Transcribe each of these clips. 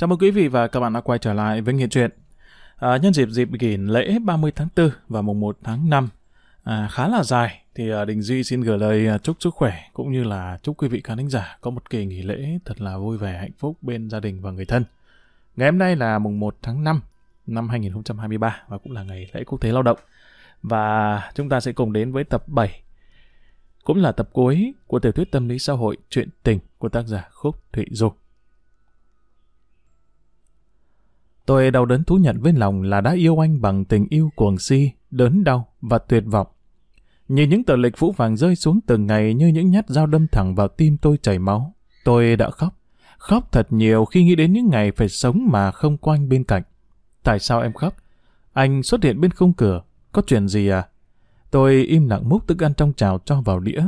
Chào mừng quý vị và các bạn đã quay trở lại với Nghiện truyện. À, nhân dịp dịp nghỉ lễ 30 tháng 4 và mùng 1 tháng 5 à, khá là dài thì à, Đình Duy xin gửi lời à, chúc sức khỏe cũng như là chúc quý vị khán thính giả có một kỳ nghỉ lễ thật là vui vẻ hạnh phúc bên gia đình và người thân. Ngày hôm nay là mùng 1 tháng 5 năm 2023 và cũng là ngày lễ quốc tế lao động. Và chúng ta sẽ cùng đến với tập 7 cũng là tập cuối của tiểu thuyết tâm lý xã hội Chuyện tình của tác giả Khúc Thụy Dục. Tôi đau đớn thú nhận với lòng là đã yêu anh bằng tình yêu cuồng si, đớn đau và tuyệt vọng. Nhìn những tờ lịch phũ vàng rơi xuống từng ngày như những nhát dao đâm thẳng vào tim tôi chảy máu. Tôi đã khóc. Khóc thật nhiều khi nghĩ đến những ngày phải sống mà không có anh bên cạnh. Tại sao em khóc? Anh xuất hiện bên khung cửa. Có chuyện gì à? Tôi im lặng múc thức ăn trong chảo cho vào đĩa.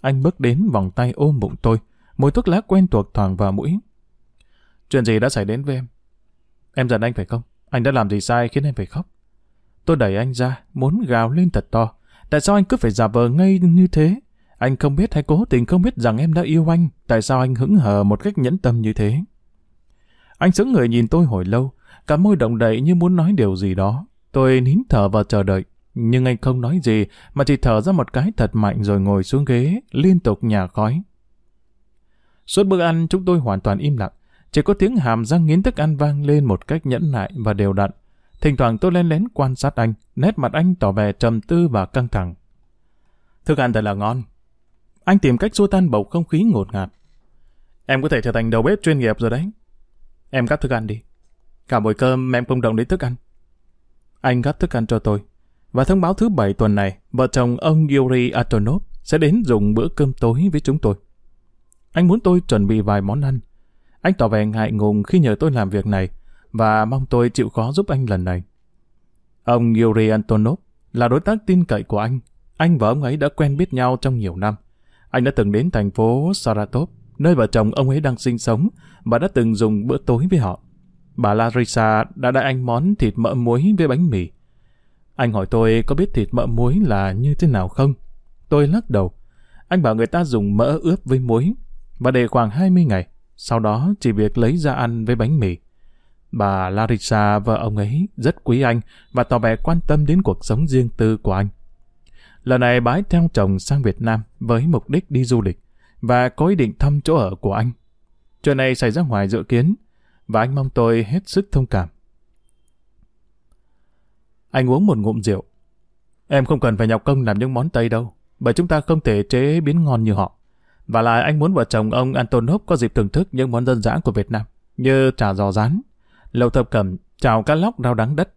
Anh bước đến vòng tay ôm bụng tôi. Mùi thuốc lá quen thuộc thoảng vào mũi. Chuyện gì đã xảy đến với em? Em giận anh phải không? Anh đã làm gì sai khiến em phải khóc? Tôi đẩy anh ra, muốn gào lên thật to. Tại sao anh cứ phải giả vờ ngây như thế? Anh không biết hay cố tình không biết rằng em đã yêu anh. Tại sao anh hững hờ một cách nhẫn tâm như thế? Anh sững người nhìn tôi hồi lâu, cả môi động đậy như muốn nói điều gì đó. Tôi nín thở và chờ đợi. Nhưng anh không nói gì, mà chỉ thở ra một cái thật mạnh rồi ngồi xuống ghế, liên tục nhà khói. Suốt bữa ăn, chúng tôi hoàn toàn im lặng. Chỉ có tiếng hàm răng nghiến thức ăn vang lên một cách nhẫn nại và đều đặn. Thỉnh thoảng tôi lén lén quan sát anh, nét mặt anh tỏ vẻ trầm tư và căng thẳng. Thức ăn thật là ngon. Anh tìm cách xua tan bầu không khí ngột ngạt. Em có thể trở thành đầu bếp chuyên nghiệp rồi đấy. Em cắt thức ăn đi. Cả buổi cơm em không động đến thức ăn. Anh gắp thức ăn cho tôi. Và thông báo thứ bảy tuần này, vợ chồng ông Yuri Atonov sẽ đến dùng bữa cơm tối với chúng tôi. Anh muốn tôi chuẩn bị vài món ăn. Anh tỏ vẻ ngại ngùng khi nhờ tôi làm việc này và mong tôi chịu khó giúp anh lần này. Ông Yuri Antonov là đối tác tin cậy của anh. Anh và ông ấy đã quen biết nhau trong nhiều năm. Anh đã từng đến thành phố Saratov, nơi vợ chồng ông ấy đang sinh sống và đã từng dùng bữa tối với họ. Bà Larissa đã đãi anh món thịt mỡ muối với bánh mì. Anh hỏi tôi có biết thịt mỡ muối là như thế nào không? Tôi lắc đầu. Anh bảo người ta dùng mỡ ướp với muối và để khoảng 20 ngày. Sau đó chỉ việc lấy ra ăn với bánh mì. Bà Larissa vợ ông ấy rất quý anh và tỏ vẻ quan tâm đến cuộc sống riêng tư của anh. Lần này bái theo chồng sang Việt Nam với mục đích đi du lịch và có ý định thăm chỗ ở của anh. Chuyện này xảy ra ngoài dự kiến và anh mong tôi hết sức thông cảm. Anh uống một ngụm rượu. Em không cần phải nhọc công làm những món Tây đâu, bởi chúng ta không thể chế biến ngon như họ. Và lại anh muốn vợ chồng ông Antonov có dịp thưởng thức những món dân dã của Việt Nam, như trà giò rán, lẩu thập cẩm, chào cá lóc rau đắng đất.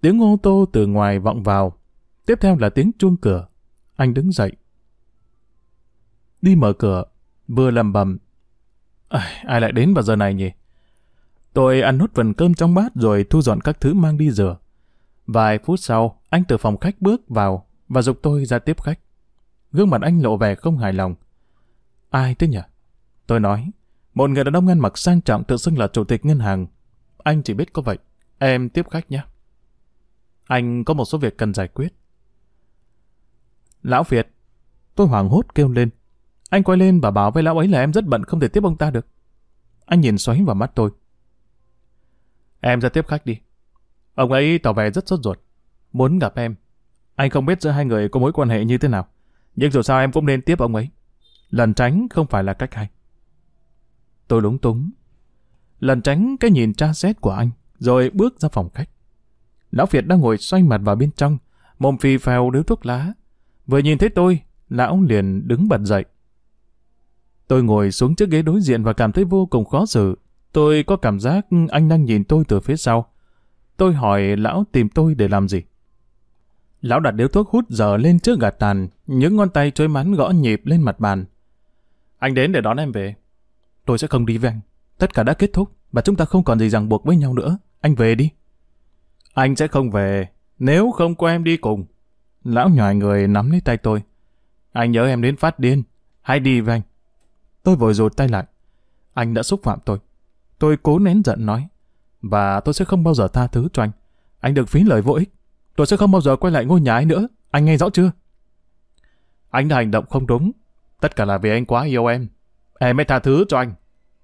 Tiếng ô tô từ ngoài vọng vào, tiếp theo là tiếng chuông cửa. Anh đứng dậy. Đi mở cửa, vừa lầm bầm. À, ai lại đến vào giờ này nhỉ? Tôi ăn nốt phần cơm trong bát rồi thu dọn các thứ mang đi rửa. Vài phút sau, anh từ phòng khách bước vào và dục tôi ra tiếp khách. Gương mặt anh lộ vẻ không hài lòng. Ai thế nhỉ? Tôi nói, một người đàn ông ăn mặc sang trọng tự xưng là chủ tịch ngân hàng. Anh chỉ biết có vậy. Em tiếp khách nhé. Anh có một số việc cần giải quyết. Lão Việt. Tôi hoảng hốt kêu lên. Anh quay lên và bảo với lão ấy là em rất bận không thể tiếp ông ta được. Anh nhìn xoáy vào mắt tôi. Em ra tiếp khách đi. Ông ấy tỏ vẻ rất sốt ruột. Muốn gặp em. Anh không biết giữa hai người có mối quan hệ như thế nào. Nhưng dù sao em cũng nên tiếp ông ấy. Lần tránh không phải là cách hay. Tôi lúng túng. Lần tránh cái nhìn tra xét của anh, rồi bước ra phòng khách. Lão Việt đang ngồi xoay mặt vào bên trong, mồm phì phèo điếu thuốc lá. Vừa nhìn thấy tôi, lão liền đứng bật dậy. Tôi ngồi xuống chiếc ghế đối diện và cảm thấy vô cùng khó xử. Tôi có cảm giác anh đang nhìn tôi từ phía sau. Tôi hỏi lão tìm tôi để làm gì? Lão đặt điếu thuốc hút dở lên trước gạt tàn, những ngón tay chối mắn gõ nhịp lên mặt bàn. Anh đến để đón em về. Tôi sẽ không đi với anh. Tất cả đã kết thúc và chúng ta không còn gì ràng buộc với nhau nữa. Anh về đi. Anh sẽ không về, nếu không có em đi cùng. Lão nhòi người nắm lấy tay tôi. Anh nhớ em đến phát điên. Hãy đi với anh. Tôi vội rụt tay lại. Anh đã xúc phạm tôi. Tôi cố nén giận nói. Và tôi sẽ không bao giờ tha thứ cho anh. Anh được phí lời vô ích. Tôi sẽ không bao giờ quay lại ngôi nhà ấy nữa. Anh nghe rõ chưa? Anh đã hành động không đúng. Tất cả là vì anh quá yêu em. Em mới tha thứ cho anh.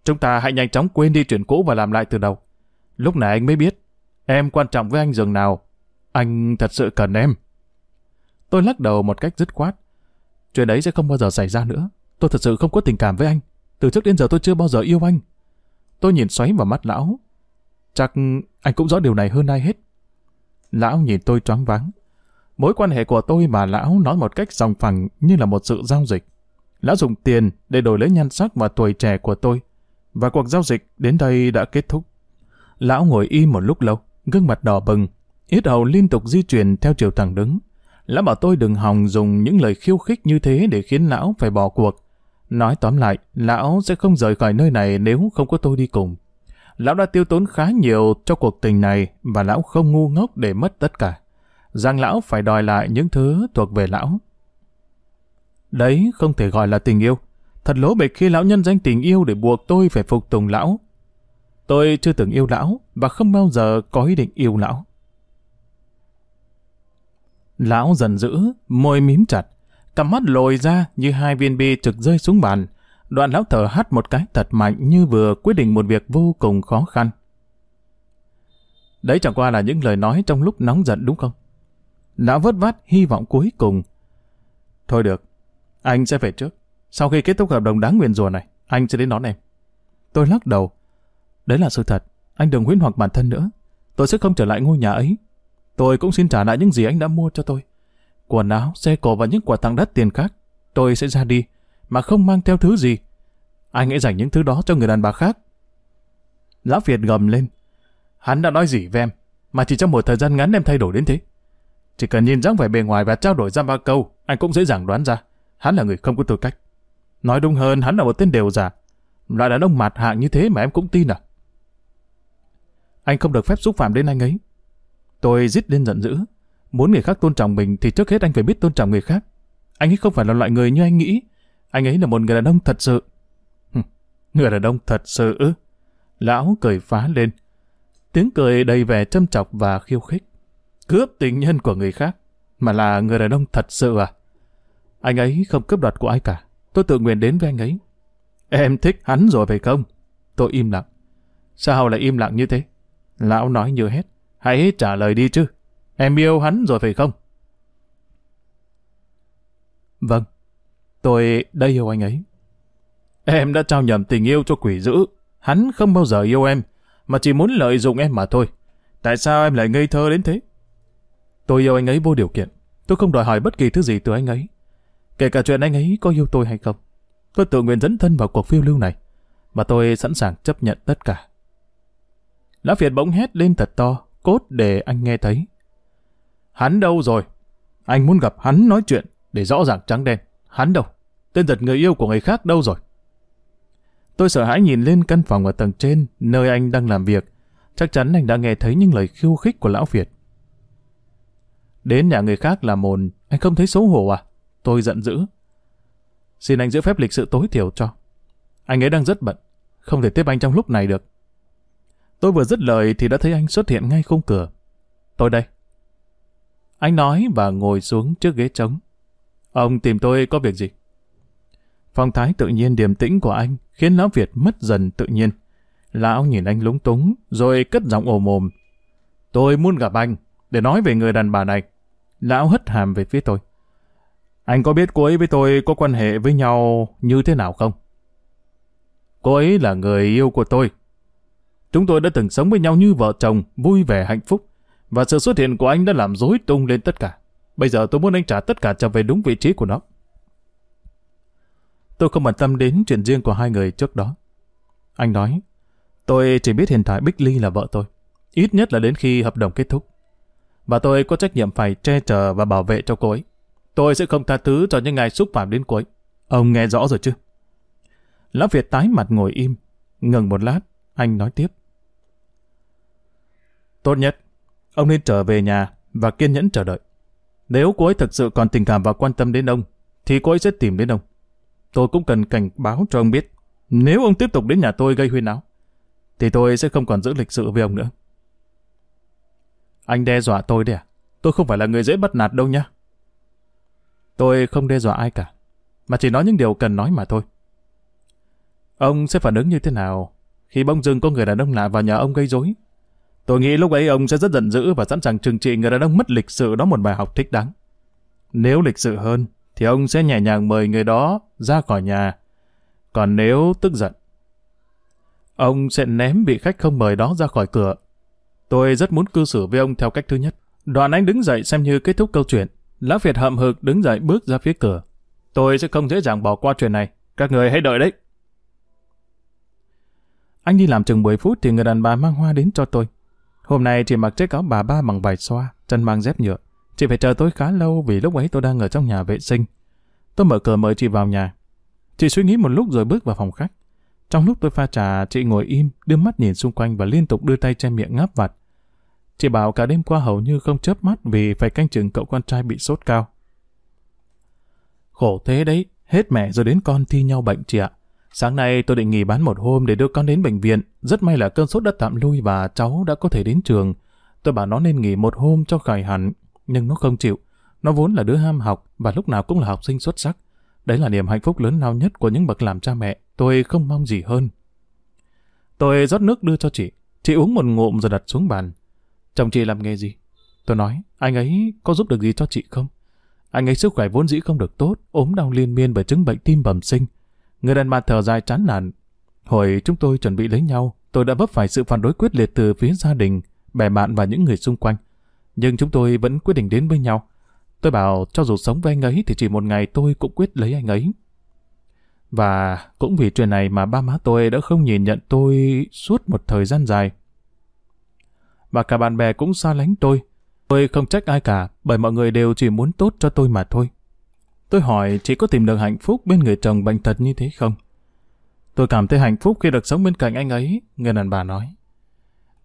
Chúng ta hãy nhanh chóng quên đi chuyện cũ và làm lại từ đầu. Lúc này anh mới biết, em quan trọng với anh dường nào. Anh thật sự cần em. Tôi lắc đầu một cách dứt khoát. Chuyện ấy sẽ không bao giờ xảy ra nữa. Tôi thật sự không có tình cảm với anh. Từ trước đến giờ tôi chưa bao giờ yêu anh. Tôi nhìn xoáy vào mắt lão. Chắc anh cũng rõ điều này hơn ai hết. Lão nhìn tôi choáng váng. Mối quan hệ của tôi mà lão nói một cách sòng phẳng như là một sự giao dịch. Lão dùng tiền để đổi lấy nhan sắc và tuổi trẻ của tôi. Và cuộc giao dịch đến đây đã kết thúc. Lão ngồi im một lúc lâu, gương mặt đỏ bừng, yết hầu liên tục di chuyển theo chiều thẳng đứng. Lão bảo tôi đừng hòng dùng những lời khiêu khích như thế để khiến lão phải bỏ cuộc. Nói tóm lại, lão sẽ không rời khỏi nơi này nếu không có tôi đi cùng. Lão đã tiêu tốn khá nhiều cho cuộc tình này và lão không ngu ngốc để mất tất cả. Rằng lão phải đòi lại những thứ thuộc về lão. Đấy không thể gọi là tình yêu. Thật lố bịch khi lão nhân danh tình yêu để buộc tôi phải phục tùng lão. Tôi chưa từng yêu lão và không bao giờ có ý định yêu lão. Lão dần dữ, môi mím chặt, cặp mắt lồi ra như hai viên bi trực rơi xuống bàn. Đoạn lão thở hắt một cái thật mạnh như vừa quyết định một việc vô cùng khó khăn. Đấy chẳng qua là những lời nói trong lúc nóng giận đúng không? Lão vất vát hy vọng cuối cùng. Thôi được, anh sẽ về trước. Sau khi kết thúc hợp đồng đáng nguyền rủa này, anh sẽ đến đón em. Tôi lắc đầu. Đấy là sự thật. Anh đừng huyễn hoặc bản thân nữa. Tôi sẽ không trở lại ngôi nhà ấy. Tôi cũng xin trả lại những gì anh đã mua cho tôi. Quần áo, xe cổ và những quà tặng đắt tiền khác. Tôi sẽ ra đi, mà không mang theo thứ gì. Anh hãy dành những thứ đó cho người đàn bà khác. Lão Việt gầm lên. Hắn đã nói gì với em, mà chỉ trong một thời gian ngắn em thay đổi đến thế. Chỉ cần nhìn dáng vẻ bề ngoài và trao đổi ra ba câu, anh cũng dễ dàng đoán ra. Hắn là người không có tư cách. Nói đúng hơn, hắn là một tên đều giả. Loại đàn ông mặt hạng như thế mà em cũng tin à? Anh không được phép xúc phạm đến anh ấy. Tôi giết lên giận dữ. Muốn người khác tôn trọng mình thì trước hết anh phải biết tôn trọng người khác. Anh ấy không phải là loại người như anh nghĩ. Anh ấy là một người đàn ông thật sự. người đàn ông thật sự ư? Lão cười phá lên. Tiếng cười đầy vẻ châm chọc và khiêu khích. Cướp tình nhân của người khác. Mà là người đàn ông thật sự à? Anh ấy không cướp đoạt của ai cả. Tôi tự nguyện đến với anh ấy. Em thích hắn rồi phải không? Tôi im lặng. Sao lại im lặng như thế? Lão nói như hết. Hãy trả lời đi chứ. Em yêu hắn rồi phải không? Vâng. Tôi đã yêu anh ấy. Em đã trao nhầm tình yêu cho quỷ dữ. Hắn không bao giờ yêu em, mà chỉ muốn lợi dụng em mà thôi. Tại sao em lại ngây thơ đến thế? Tôi yêu anh ấy vô điều kiện. Tôi không đòi hỏi bất kỳ thứ gì từ anh ấy. Kể cả chuyện anh ấy có yêu tôi hay không. Tôi tự nguyện dẫn thân vào cuộc phiêu lưu này. Và tôi sẵn sàng chấp nhận tất cả. lá Việt bỗng hét lên thật to, cốt để anh nghe thấy. Hắn đâu rồi? Anh muốn gặp hắn nói chuyện để rõ ràng trắng đen. Hắn đâu? Tên giật người yêu của người khác đâu rồi? Tôi sợ hãi nhìn lên căn phòng ở tầng trên, nơi anh đang làm việc. Chắc chắn anh đã nghe thấy những lời khiêu khích của lão Việt. Đến nhà người khác làm mồn, anh không thấy xấu hổ à? Tôi giận dữ. Xin anh giữ phép lịch sự tối thiểu cho. Anh ấy đang rất bận, không thể tiếp anh trong lúc này được. Tôi vừa dứt lời thì đã thấy anh xuất hiện ngay khung cửa. Tôi đây. Anh nói và ngồi xuống trước ghế trống. Ông tìm tôi có việc gì? Phong thái tự nhiên điềm tĩnh của anh khiến Lão Việt mất dần tự nhiên. Lão nhìn anh lúng túng, rồi cất giọng ồ mồm. Tôi muốn gặp anh, để nói về người đàn bà này. Lão hất hàm về phía tôi. Anh có biết cô ấy với tôi có quan hệ với nhau như thế nào không? Cô ấy là người yêu của tôi. Chúng tôi đã từng sống với nhau như vợ chồng, vui vẻ hạnh phúc. Và sự xuất hiện của anh đã làm rối tung lên tất cả. Bây giờ tôi muốn anh trả tất cả trở về đúng vị trí của nó. Tôi không bận tâm đến chuyện riêng của hai người trước đó. Anh nói, tôi chỉ biết hiện tại Bích Ly là vợ tôi. Ít nhất là đến khi hợp đồng kết thúc. Và tôi có trách nhiệm phải che chở và bảo vệ cho cô ấy. Tôi sẽ không tha thứ cho những ngày xúc phạm đến cô ấy. Ông nghe rõ rồi chứ? Lão Việt tái mặt ngồi im. Ngừng một lát, anh nói tiếp. Tốt nhất, ông nên trở về nhà và kiên nhẫn chờ đợi. Nếu cô ấy thực sự còn tình cảm và quan tâm đến ông, thì cô ấy sẽ tìm đến ông. Tôi cũng cần cảnh báo cho ông biết, nếu ông tiếp tục đến nhà tôi gây huyên áo, thì tôi sẽ không còn giữ lịch sự với ông nữa. Anh đe dọa tôi đấy à? Tôi không phải là người dễ bắt nạt đâu nhá. Tôi không đe dọa ai cả, mà chỉ nói những điều cần nói mà thôi. Ông sẽ phản ứng như thế nào khi bỗng dưng có người đàn ông lạ vào nhà ông gây rối? Tôi nghĩ lúc ấy ông sẽ rất giận dữ và sẵn sàng trừng trị người đàn ông mất lịch sự đó một bài học thích đáng. Nếu lịch sự hơn, thì ông sẽ nhẹ nhàng mời người đó ra khỏi nhà. Còn nếu tức giận, ông sẽ ném vị khách không mời đó ra khỏi cửa. Tôi rất muốn cư xử với ông theo cách thứ nhất. Đoạn anh đứng dậy xem như kết thúc câu chuyện. Lão Việt hậm hực đứng dậy bước ra phía cửa. Tôi sẽ không dễ dàng bỏ qua chuyện này. Các người hãy đợi đấy. Anh đi làm chừng 10 phút thì người đàn bà mang hoa đến cho tôi. Hôm nay chị mặc chiếc áo bà ba bằng vải xoa, chân mang dép nhựa. Chị phải chờ tôi khá lâu vì lúc ấy tôi đang ở trong nhà vệ sinh. Tôi mở cửa mời chị vào nhà. Chị suy nghĩ một lúc rồi bước vào phòng khách. Trong lúc tôi pha trà, chị ngồi im, đưa mắt nhìn xung quanh và liên tục đưa tay che miệng ngáp vặt. Chị bảo cả đêm qua hầu như không chớp mắt vì phải canh chừng cậu con trai bị sốt cao. Khổ thế đấy, hết mẹ rồi đến con thi nhau bệnh chị ạ. Sáng nay tôi định nghỉ bán một hôm để đưa con đến bệnh viện. Rất may là cơn sốt đã tạm lui và cháu đã có thể đến trường. Tôi bảo nó nên nghỉ một hôm cho khỏi hẳn, nhưng nó không chịu. Nó vốn là đứa ham học và lúc nào cũng là học sinh xuất sắc. Đấy là niềm hạnh phúc lớn lao nhất của những bậc làm cha mẹ. Tôi không mong gì hơn. Tôi rót nước đưa cho chị. Chị uống một ngụm rồi đặt xuống bàn. Chồng chị làm nghề gì? Tôi nói, anh ấy có giúp được gì cho chị không? Anh ấy sức khỏe vốn dĩ không được tốt, ốm đau liên miên bởi chứng bệnh tim bẩm sinh. Người đàn bà thở dài chán nản. Hồi chúng tôi chuẩn bị lấy nhau, tôi đã vấp phải sự phản đối quyết liệt từ phía gia đình, bè bạn và những người xung quanh. Nhưng chúng tôi vẫn quyết định đến với nhau. Tôi bảo cho dù sống với anh ấy thì chỉ một ngày tôi cũng quyết lấy anh ấy. Và cũng vì chuyện này mà ba má tôi đã không nhìn nhận tôi suốt một thời gian dài. Và cả bạn bè cũng xa lánh tôi. Tôi không trách ai cả, bởi mọi người đều chỉ muốn tốt cho tôi mà thôi. Tôi hỏi chị có tìm được hạnh phúc bên người chồng bệnh tật như thế không? Tôi cảm thấy hạnh phúc khi được sống bên cạnh anh ấy, người đàn bà nói.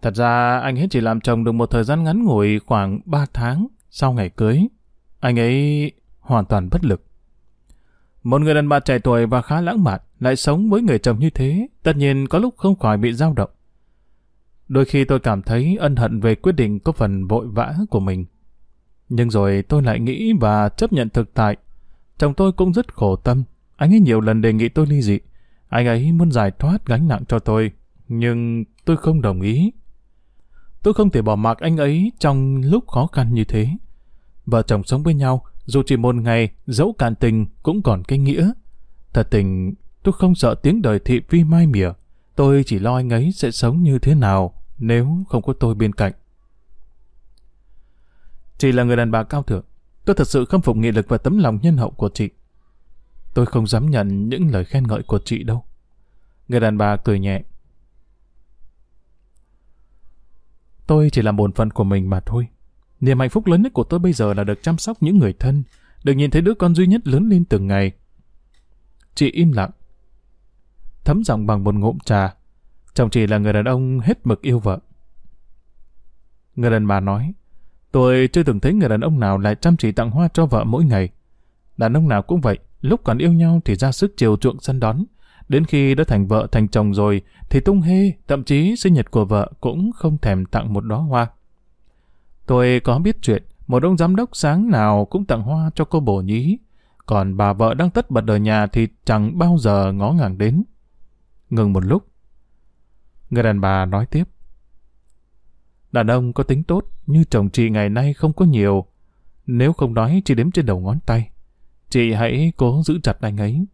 Thật ra anh ấy chỉ làm chồng được một thời gian ngắn ngủi khoảng 3 tháng sau ngày cưới. Anh ấy hoàn toàn bất lực. Một người đàn bà trẻ tuổi và khá lãng mạn lại sống với người chồng như thế, tất nhiên có lúc không khỏi bị dao động. Đôi khi tôi cảm thấy ân hận về quyết định có phần vội vã của mình. Nhưng rồi tôi lại nghĩ và chấp nhận thực tại. Chồng tôi cũng rất khổ tâm. Anh ấy nhiều lần đề nghị tôi ly dị. Anh ấy muốn giải thoát gánh nặng cho tôi. Nhưng tôi không đồng ý. Tôi không thể bỏ mặc anh ấy trong lúc khó khăn như thế. Vợ chồng sống với nhau, dù chỉ một ngày, dẫu cạn tình cũng còn cái nghĩa. Thật tình, tôi không sợ tiếng đời thị phi mai mỉa. Tôi chỉ lo anh ấy sẽ sống như thế nào nếu không có tôi bên cạnh. Chị là người đàn bà cao thượng. Tôi thật sự khâm phục nghị lực và tấm lòng nhân hậu của chị. Tôi không dám nhận những lời khen ngợi của chị đâu. Người đàn bà cười nhẹ. Tôi chỉ làm bổn phận của mình mà thôi. Niềm hạnh phúc lớn nhất của tôi bây giờ là được chăm sóc những người thân, được nhìn thấy đứa con duy nhất lớn lên từng ngày. Chị im lặng, thấm giọng bằng một ngụm trà. Chồng chị là người đàn ông hết mực yêu vợ. Người đàn bà nói, tôi chưa từng thấy người đàn ông nào lại chăm chỉ tặng hoa cho vợ mỗi ngày. Đàn ông nào cũng vậy, lúc còn yêu nhau thì ra sức chiều chuộng săn đón. Đến khi đã thành vợ thành chồng rồi thì tung hê, thậm chí sinh nhật của vợ cũng không thèm tặng một đóa hoa. Tôi có biết chuyện, một ông giám đốc sáng nào cũng tặng hoa cho cô bổ nhí, còn bà vợ đang tất bật ở nhà thì chẳng bao giờ ngó ngàng đến. Ngừng một lúc, người đàn bà nói tiếp. Đàn ông có tính tốt, như chồng chị ngày nay không có nhiều. Nếu không nói chỉ đếm trên đầu ngón tay, chị hãy cố giữ chặt anh ấy.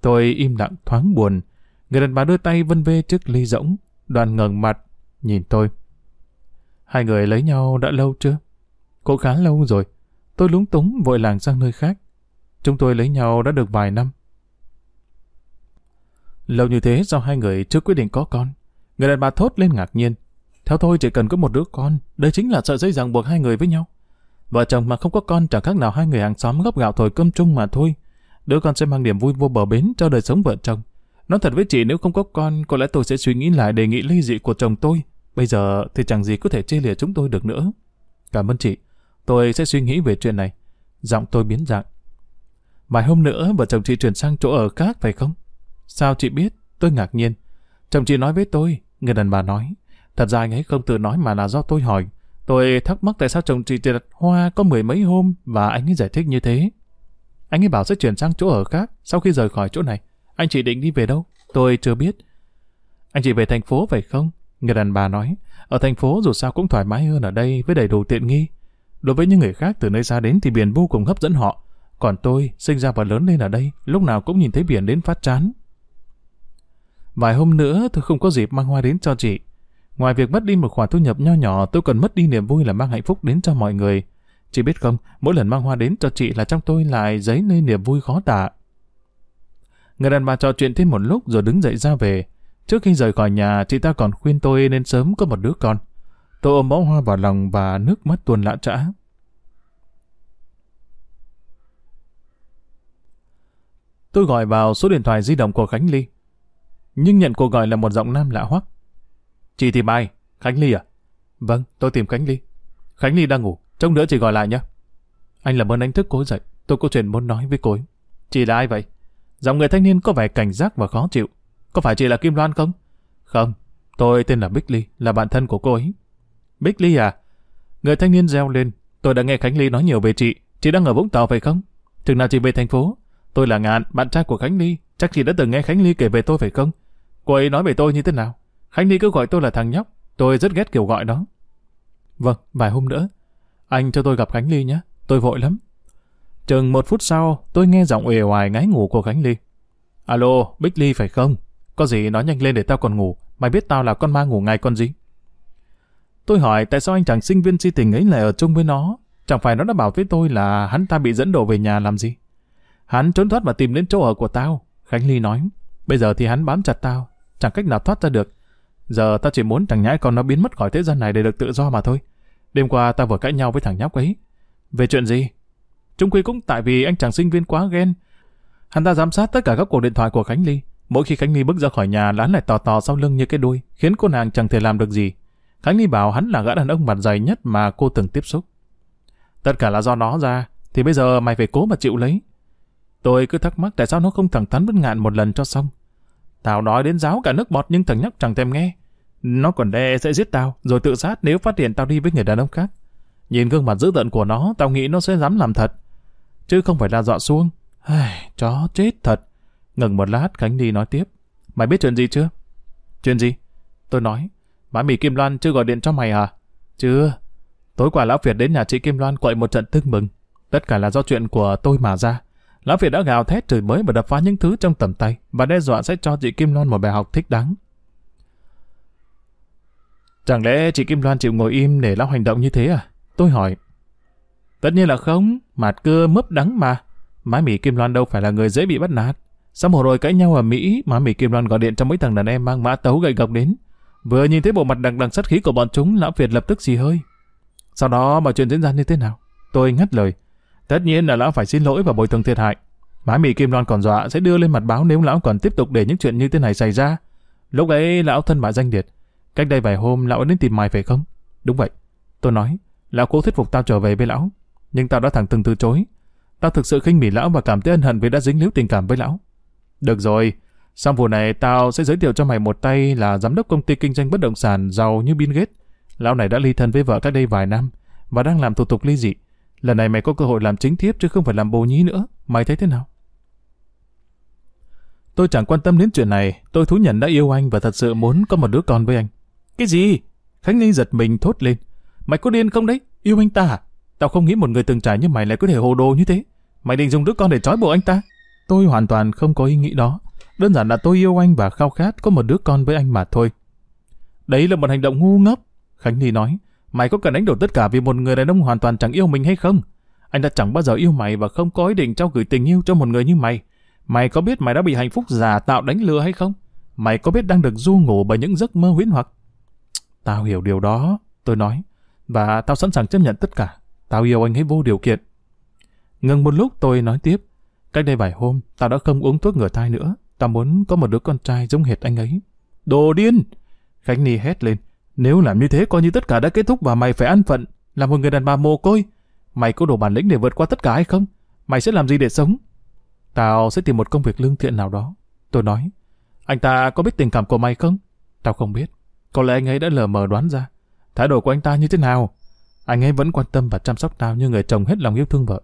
Tôi im lặng thoáng buồn, người đàn bà đưa tay vân vê trước ly rỗng, đoàn ngẩng mặt, nhìn tôi. Hai người lấy nhau đã lâu chưa? Cũng khá lâu rồi. Tôi lúng túng vội làng sang nơi khác. Chúng tôi lấy nhau đã được vài năm. Lâu như thế sao hai người chưa quyết định có con? Người đàn bà thốt lên ngạc nhiên. Theo tôi chỉ cần có một đứa con, đây chính là sợi dây ràng buộc hai người với nhau. Vợ chồng mà không có con chẳng khác nào hai người hàng xóm gấp gạo thổi cơm chung mà thôi. Đứa con sẽ mang niềm vui vô bờ bến cho đời sống vợ chồng. Nói thật với chị nếu không có con, có lẽ tôi sẽ suy nghĩ lại đề nghị ly dị của chồng tôi. Bây giờ thì chẳng gì có thể chia lìa chúng tôi được nữa. Cảm ơn chị. Tôi sẽ suy nghĩ về chuyện này. Giọng tôi biến dạng. Vài hôm nữa vợ chồng chị chuyển sang chỗ ở khác phải không? Sao chị biết? Tôi ngạc nhiên. Chồng chị nói với tôi, người đàn bà nói. Thật ra anh ấy không tự nói mà là do tôi hỏi. Tôi thắc mắc tại sao chồng chị đặt hoa có mười mấy hôm và anh ấy giải thích như thế. Anh ấy bảo sẽ chuyển sang chỗ ở khác sau khi rời khỏi chỗ này. Anh chị định đi về đâu? Tôi chưa biết. Anh chị về thành phố phải không? Người đàn bà nói, ở thành phố dù sao cũng thoải mái hơn ở đây với đầy đủ tiện nghi. Đối với những người khác từ nơi xa đến thì biển vô cùng hấp dẫn họ. Còn tôi, sinh ra và lớn lên ở đây, lúc nào cũng nhìn thấy biển đến phát chán. Vài hôm nữa tôi không có dịp mang hoa đến cho chị. Ngoài việc mất đi một khoản thu nhập nho nhỏ, tôi cần mất đi niềm vui là mang hạnh phúc đến cho mọi người. Chị biết không, mỗi lần mang hoa đến cho chị là trong tôi lại dấy lên niềm vui khó tả. Người đàn bà trò chuyện thêm một lúc rồi đứng dậy ra về. Trước khi rời khỏi nhà, chị ta còn khuyên tôi nên sớm có một đứa con. Tôi ôm bó hoa vào lòng và nước mắt tuôn lã trã. Tôi gọi vào số điện thoại di động của Khánh Ly. Nhưng nhận cuộc gọi là một giọng nam lạ hoắc. Chị tìm ai? Khánh Ly à? Vâng, tôi tìm Khánh Ly. Khánh Ly đang ngủ, trông nữa chị gọi lại nhé. Anh làm ơn anh thức cô dậy, tôi có chuyện muốn nói với cô ấy. Chị là ai vậy? Giọng người thanh niên có vẻ cảnh giác và khó chịu. Có phải chị là Kim Loan không? Không, tôi tên là Bích Ly, là bạn thân của cô ấy. Bích Ly à? Người thanh niên reo lên. Tôi đã nghe Khánh Ly nói nhiều về chị. Chị đang ở Vũng Tàu phải không? Chừng nào chị về thành phố? Tôi là Ngạn, bạn trai của Khánh Ly. Chắc chị đã từng nghe Khánh Ly kể về tôi phải không? Cô ấy nói về tôi như thế nào? Khánh Ly cứ gọi tôi là thằng nhóc. Tôi rất ghét kiểu gọi đó. Vâng, vài hôm nữa. Anh cho tôi gặp Khánh Ly nhé. Tôi vội lắm. Chừng một phút sau, tôi nghe giọng uể oải ngáy ngủ của Khánh Ly. Alo, Bích Ly phải không? Có gì nói nhanh lên để tao còn ngủ. Mày biết tao là con ma ngủ ngày con gì? Tôi hỏi tại sao anh chàng sinh viên si tình ấy lại ở chung với nó? Chẳng phải nó đã bảo với tôi là hắn ta bị dẫn đổ về nhà làm gì? Hắn trốn thoát và tìm đến chỗ ở của tao. Khánh Ly nói. Bây giờ thì hắn bám chặt tao. Chẳng cách nào thoát ra được. Giờ tao chỉ muốn thằng nhãi con nó biến mất khỏi thế gian này để được tự do mà thôi. Đêm qua ta vừa cãi nhau với thằng nhóc ấy. Về chuyện gì? Trung quy cũng tại vì anh chàng sinh viên quá ghen. Hắn ta giám sát tất cả các cuộc điện thoại của Khánh Ly. Mỗi khi Khánh Ly bước ra khỏi nhà, lán lại tò tò sau lưng như cái đuôi, khiến cô nàng chẳng thể làm được gì. Khánh Ly bảo hắn là gã đàn ông mặt dày nhất mà cô từng tiếp xúc. Tất cả là do nó ra, thì bây giờ mày phải cố mà chịu lấy. Tôi cứ thắc mắc tại sao nó không thẳng thắn với ngạn một lần cho xong. Tao nói đến giáo cả nước bọt nhưng thằng nhóc chẳng thèm nghe. Nó còn đe sẽ giết tao, rồi tự sát nếu phát hiện tao đi với người đàn ông khác. Nhìn gương mặt dữ tợn của nó, tao nghĩ nó sẽ dám làm thật. Chứ không phải là dọa xuông. Ai, chó chết thật. Ngừng một lát, Khánh đi nói tiếp. Mày biết chuyện gì chưa? Chuyện gì? Tôi nói. Má mì Kim Loan chưa gọi điện cho mày à? Chưa. Tối qua Lão Việt đến nhà chị Kim Loan quậy một trận tưng mừng. Tất cả là do chuyện của tôi mà ra. Lão Việt đã gào thét chửi mới và đập phá những thứ trong tầm tay và đe dọa sẽ cho chị Kim Loan một bài học thích đáng. Chẳng lẽ chị Kim Loan chịu ngồi im để lão hành động như thế à? Tôi hỏi. Tất nhiên là không, mặt cưa mướp đắng mà. Má Mỹ Kim Loan đâu phải là người dễ bị bắt nạt. Sau một hồi cãi nhau ở Mỹ, má Mỹ Kim Loan gọi điện cho mấy thằng đàn em mang mã tấu gậy gộc đến. Vừa nhìn thấy bộ mặt đằng đằng sát khí của bọn chúng, lão Việt lập tức xì hơi. Sau đó mọi chuyện diễn ra như thế nào? Tôi ngắt lời. Tất nhiên là lão phải xin lỗi và bồi thường thiệt hại. Má Mỹ Kim Loan còn dọa sẽ đưa lên mặt báo nếu lão còn tiếp tục để những chuyện như thế này xảy ra. Lúc ấy lão thân bại danh liệt. Cách đây vài hôm lão đến tìm mày phải không? Đúng vậy. Tôi nói, lão cố thuyết phục tao trở về với lão. Nhưng tao đã thẳng từng từ chối. Tao thực sự khinh bỉ lão và cảm thấy ân hận vì đã dính líu tình cảm với lão. Được rồi, sau vụ này tao sẽ giới thiệu cho mày một tay là giám đốc công ty kinh doanh bất động sản giàu như Bill Gates. Lão này đã ly thân với vợ cách đây vài năm và đang làm thủ tục ly dị. Lần này mày có cơ hội làm chính thiếp chứ không phải làm bồ nhí nữa. Mày thấy thế nào? Tôi chẳng quan tâm đến chuyện này. Tôi thú nhận đã yêu anh và thật sự muốn có một đứa con với anh. Cái gì? Khánh Ly giật mình thốt lên. Mày có điên không đấy? Yêu anh ta à? Tao không nghĩ một người từng trải như mày lại có thể hồ đồ như thế. Mày định dùng đứa con để trói buộc anh ta? Tôi hoàn toàn không có ý nghĩ đó. Đơn giản là tôi yêu anh và khao khát có một đứa con với anh mà thôi. Đấy là một hành động ngu ngốc. Khánh Ly nói. Mày có cần đánh đổi tất cả vì một người đàn ông hoàn toàn chẳng yêu mình hay không? Anh đã chẳng bao giờ yêu mày và không có ý định trao gửi tình yêu cho một người như mày. Mày có biết mày đã bị hạnh phúc giả tạo đánh lừa hay không? Mày có biết đang được du ngủ bởi những giấc mơ huyễn hoặc? Tao hiểu điều đó, tôi nói. Và tao sẵn sàng chấp nhận tất cả. Tao yêu anh ấy vô điều kiện. Ngừng một lúc tôi nói tiếp. Cách đây vài hôm, tao đã không uống thuốc ngừa thai nữa. Tao muốn có một đứa con trai giống hệt anh ấy. Đồ điên! Khánh Ni hét lên. Nếu làm như thế coi như tất cả đã kết thúc và mày phải ăn phận, là một người đàn bà mồ côi. Mày có đủ bản lĩnh để vượt qua tất cả hay không? Mày sẽ làm gì để sống? Tao sẽ tìm một công việc lương thiện nào đó. Tôi nói, anh ta có biết tình cảm của mày không? Tao không biết. Có lẽ anh ấy đã lờ mờ đoán ra. Thái độ của anh ta như thế nào? Anh ấy vẫn quan tâm và chăm sóc tao như người chồng hết lòng yêu thương vợ.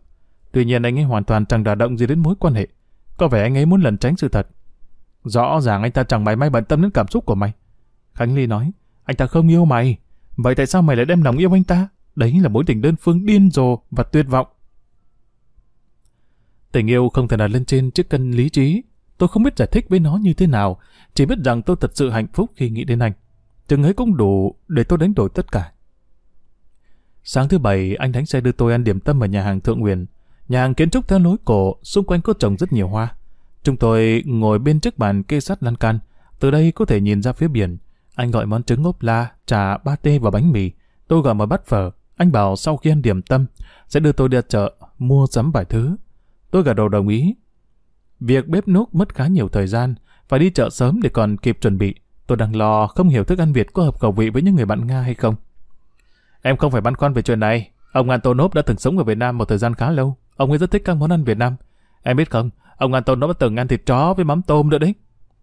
Tuy nhiên anh ấy hoàn toàn chẳng đả động gì đến mối quan hệ. Có vẻ anh ấy muốn lẩn tránh sự thật. Rõ ràng anh ta chẳng mày may bận tâm đến cảm xúc của mày. Khánh Ly nói, anh ta không yêu mày. Vậy tại sao mày lại đem lòng yêu anh ta? Đấy là mối tình đơn phương điên rồ và tuyệt vọng. Tình yêu không thể đặt lên trên chiếc cân lý trí. Tôi không biết giải thích với nó như thế nào, chỉ biết rằng tôi thật sự hạnh phúc khi nghĩ đến anh. Chừng ấy cũng đủ để tôi đánh đổi tất cả. Sáng thứ bảy, anh đánh xe đưa tôi ăn điểm tâm ở nhà hàng Thượng Nguyền. Nhà hàng kiến trúc theo lối cổ, xung quanh có trồng rất nhiều hoa. Chúng tôi ngồi bên trước bàn kê sắt lan can, từ đây có thể nhìn ra phía biển. Anh gọi món trứng ốp la, trà, ba tê và bánh mì. Tôi gọi một bát phở. Anh bảo sau khi ăn điểm tâm, sẽ đưa tôi đi chợ, mua sắm vài thứ. Tôi gật đầu đồng ý. Việc bếp núc mất khá nhiều thời gian, phải đi chợ sớm để còn kịp chuẩn bị. Tôi đang lo không hiểu thức ăn Việt có hợp khẩu vị với những người bạn Nga hay không. Em không phải băn khoăn về chuyện này. Ông Antonov đã từng sống ở Việt Nam một thời gian khá lâu. Ông ấy rất thích các món ăn Việt Nam. Em biết không, ông Antonov đã từng ăn thịt chó với mắm tôm nữa đấy.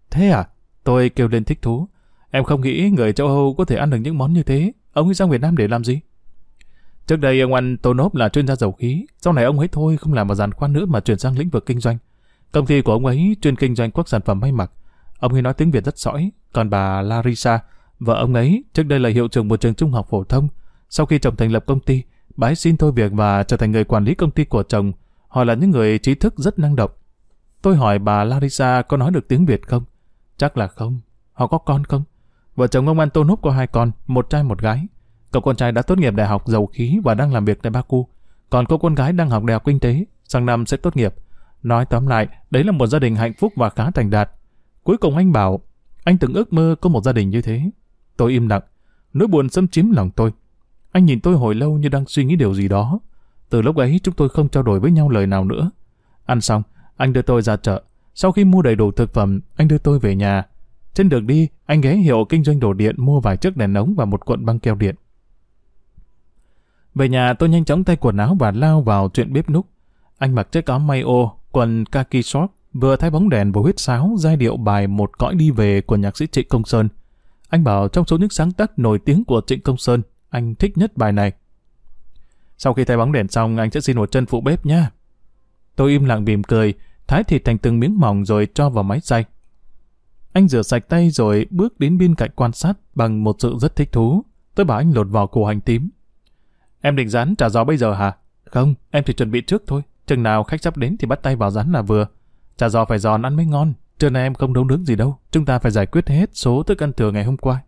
Thế à? Tôi kêu lên thích thú. Em không nghĩ người châu Âu có thể ăn được những món như thế. Ông ấy sang Việt Nam để làm gì? Trước đây ông Antonov là chuyên gia dầu khí. Sau này ông ấy thôi không làm ở giàn khoan nữa mà chuyển sang lĩnh vực kinh doanh. Công ty của ông ấy chuyên kinh doanh các sản phẩm may mặc. Ông ấy nói tiếng Việt rất sõi. Còn bà Larissa, vợ ông ấy, trước đây là hiệu trưởng một trường trung học phổ thông. Sau khi chồng thành lập công ty, bà ấy xin thôi việc và trở thành người quản lý công ty của chồng. Họ là những người trí thức rất năng động. Tôi hỏi bà Larissa có nói được tiếng Việt không? Chắc là không. Họ có con không? Vợ chồng ông Antonov có hai con, một trai một gái. Cậu con trai đã tốt nghiệp đại học dầu khí và đang làm việc tại Baku. Còn cô con gái đang học đại học kinh tế, sang năm sẽ tốt nghiệp. Nói tóm lại, đấy là một gia đình hạnh phúc và khá thành đạt. Cuối cùng anh bảo, anh từng ước mơ có một gia đình như thế. Tôi im lặng, nỗi buồn xâm chiếm lòng tôi. Anh nhìn tôi hồi lâu như đang suy nghĩ điều gì đó. Từ lúc ấy chúng tôi không trao đổi với nhau lời nào nữa. Ăn xong, anh đưa tôi ra chợ. Sau khi mua đầy đủ thực phẩm, anh đưa tôi về nhà. Trên đường đi, anh ghé hiệu kinh doanh đồ điện mua vài chiếc đèn ống và một cuộn băng keo điện. Về nhà tôi nhanh chóng thay quần áo và lao vào chuyện bếp núc. Anh mặc chiếc áo may ô, quần kaki short, vừa thay bóng đèn vừa huyết sáo giai điệu bài Một cõi đi về của nhạc sĩ Trịnh Công Sơn. Anh bảo trong số những sáng tác nổi tiếng của Trịnh Công Sơn, anh thích nhất bài này. Sau khi thay bóng đèn xong, anh sẽ xin một chân phụ bếp nha. Tôi im lặng mỉm cười, thái thịt thành từng miếng mỏng rồi cho vào máy xay. Anh rửa sạch tay rồi bước đến bên cạnh quan sát bằng một sự rất thích thú. Tôi bảo anh lột vào củ hành tím. Em định rán trà giò bây giờ hả? Không, em chỉ chuẩn bị trước thôi. Chừng nào khách sắp đến thì bắt tay vào rán là vừa. Chả giò phải giòn ăn mới ngon. Trưa nay em không nấu nướng gì đâu. Chúng ta phải giải quyết hết số thức ăn thừa ngày hôm qua.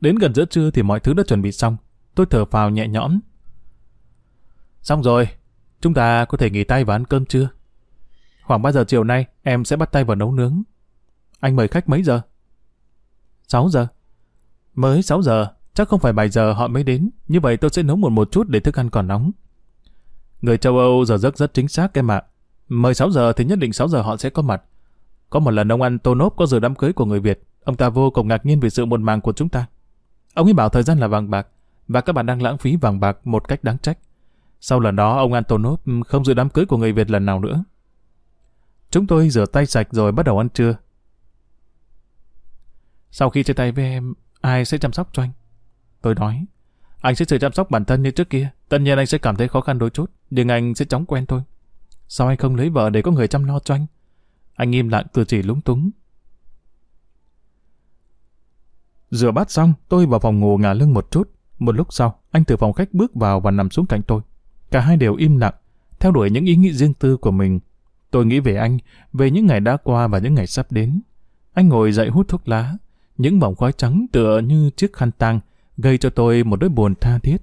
Đến gần giữa trưa thì mọi thứ đã chuẩn bị xong. Tôi thở phào nhẹ nhõm. Xong rồi, chúng ta có thể nghỉ tay và ăn cơm trưa. Khoảng 3 giờ chiều nay, em sẽ bắt tay vào nấu nướng. Anh mời khách mấy giờ? 6 giờ. Mới 6 giờ, chắc không phải 7 giờ họ mới đến. Như vậy tôi sẽ nấu một một chút để thức ăn còn nóng. Người châu Âu giờ giấc rất chính xác em ạ. Mời 6 giờ thì nhất định 6 giờ họ sẽ có mặt. Có một lần ông ăn tô nốt có dự đám cưới của người Việt. Ông ta vô cùng ngạc nhiên về sự muộn màng của chúng ta. Ông ấy bảo thời gian là vàng bạc và các bạn đang lãng phí vàng bạc một cách đáng trách. Sau lần đó, ông Antonov không dự đám cưới của người Việt lần nào nữa. Chúng tôi rửa tay sạch rồi bắt đầu ăn trưa. Sau khi chia tay với em, ai sẽ chăm sóc cho anh? Tôi nói, anh sẽ tự chăm sóc bản thân như trước kia. Tất nhiên anh sẽ cảm thấy khó khăn đôi chút, nhưng anh sẽ chóng quen thôi. Sao anh không lấy vợ để có người chăm lo cho anh? Anh im lặng cử chỉ lúng túng. Rửa bát xong, tôi vào phòng ngủ ngả lưng một chút. Một lúc sau, anh từ phòng khách bước vào và nằm xuống cạnh tôi. Cả hai đều im lặng, theo đuổi những ý nghĩ riêng tư của mình. Tôi nghĩ về anh, về những ngày đã qua và những ngày sắp đến. Anh ngồi dậy hút thuốc lá, những vòng khói trắng tựa như chiếc khăn tang, gây cho tôi một nỗi buồn tha thiết.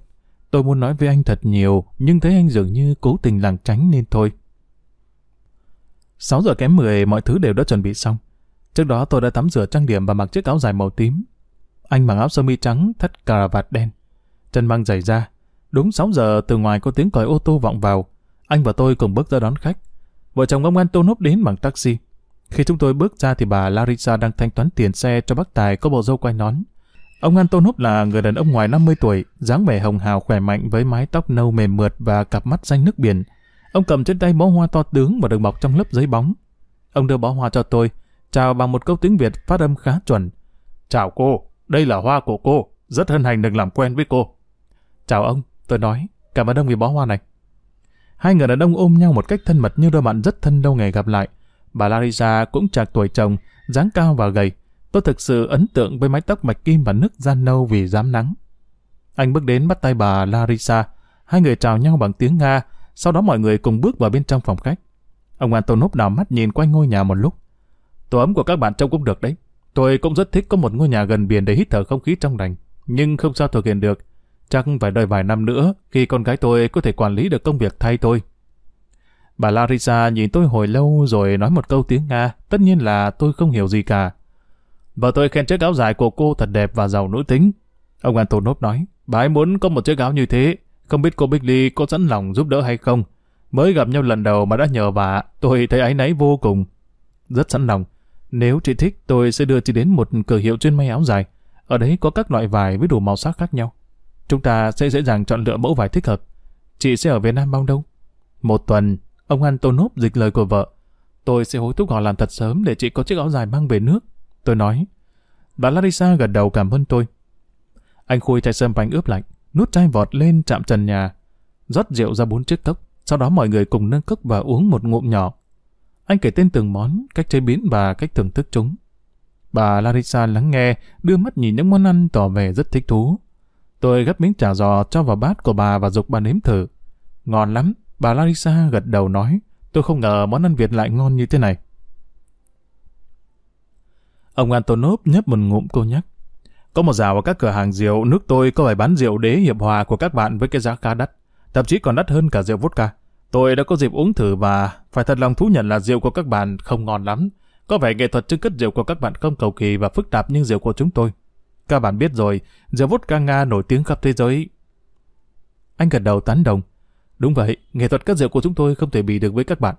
Tôi muốn nói với anh thật nhiều, nhưng thấy anh dường như cố tình lảng tránh nên thôi. 6 giờ kém 10, mọi thứ đều đã chuẩn bị xong. Trước đó tôi đã tắm rửa trang điểm và mặc chiếc áo dài màu tím. Anh mặc áo sơ mi trắng, thắt cà vạt đen. Chân mang giày da. Đúng 6 giờ từ ngoài có tiếng còi ô tô vọng vào. Anh và tôi cùng bước ra đón khách. Vợ chồng ông Antonov đến bằng taxi. Khi chúng tôi bước ra thì bà Larissa đang thanh toán tiền xe cho bác Tài có bộ dâu quay nón. Ông Antonov là người đàn ông ngoài 50 tuổi, dáng vẻ hồng hào khỏe mạnh với mái tóc nâu mềm mượt và cặp mắt xanh nước biển. Ông cầm trên tay bó hoa to tướng và được bọc trong lớp giấy bóng. Ông đưa bó hoa cho tôi, chào bằng một câu tiếng Việt phát âm khá chuẩn. Chào cô, đây là hoa của cô, rất hân hạnh được làm quen với cô. Chào ông, tôi nói, cảm ơn ông vì bó hoa này. Hai người đàn ông ôm nhau một cách thân mật như đôi bạn rất thân lâu ngày gặp lại. Bà Larissa cũng chạc tuổi chồng, dáng cao và gầy. Tôi thực sự ấn tượng với mái tóc bạch kim và nước da nâu vì dám nắng. Anh bước đến bắt tay bà Larissa. Hai người chào nhau bằng tiếng Nga, sau đó mọi người cùng bước vào bên trong phòng khách. Ông Antonov đảo mắt nhìn quanh ngôi nhà một lúc. Tổ ấm của các bạn trông cũng được đấy. Tôi cũng rất thích có một ngôi nhà gần biển để hít thở không khí trong lành. Nhưng không sao thực hiện được. Chắc phải đợi vài năm nữa khi con gái tôi có thể quản lý được công việc thay tôi. Bà Larissa nhìn tôi hồi lâu rồi nói một câu tiếng Nga. Tất nhiên là tôi không hiểu gì cả. Vợ tôi khen chiếc áo dài của cô thật đẹp và giàu nữ tính. Ông Antonov nói, bà ấy muốn có một chiếc áo như thế. Không biết cô Bickley có sẵn lòng giúp đỡ hay không. Mới gặp nhau lần đầu mà đã nhờ bà, tôi thấy áy náy vô cùng. Rất sẵn lòng. Nếu chị thích, tôi sẽ đưa chị đến một cửa hiệu chuyên may áo dài. Ở đấy có các loại vải với đủ màu sắc khác nhau. Chúng ta sẽ dễ dàng chọn lựa mẫu vải thích hợp. Chị sẽ ở Việt Nam bao lâu? Một tuần, ông Antonov dịch lời của vợ. Tôi sẽ hối thúc họ làm thật sớm để chị có chiếc áo dài mang về nước. Tôi nói. Bà Larissa gật đầu cảm ơn tôi. Anh khui chai sâm bánh ướp lạnh, nút chai vọt lên chạm trần nhà, rót rượu ra bốn chiếc cốc. Sau đó mọi người cùng nâng cốc và uống một ngụm nhỏ. Anh kể tên từng món, cách chế biến và cách thưởng thức chúng. Bà Larissa lắng nghe, đưa mắt nhìn những món ăn tỏ vẻ rất thích thú. Tôi gấp miếng chả giò cho vào bát của bà và dục bà nếm thử. Ngon lắm, bà Larissa gật đầu nói. Tôi không ngờ món ăn Việt lại ngon như thế này. Ông Antonov nhấp một ngụm cô nhắc. Có một rào ở các cửa hàng rượu, nước tôi có bài bán rượu đế hiệp hòa của các bạn với cái giá khá đắt. Thậm chí còn đắt hơn cả rượu vodka. Tôi đã có dịp uống thử và phải thật lòng thú nhận là rượu của các bạn không ngon lắm. Có vẻ nghệ thuật trưng cất rượu của các bạn không cầu kỳ và phức tạp như rượu của chúng tôi. Các bạn biết rồi, rượu vodka Nga nổi tiếng khắp thế giới. Anh gật đầu tán đồng. Đúng vậy, nghệ thuật cất rượu của chúng tôi không thể bì được với các bạn.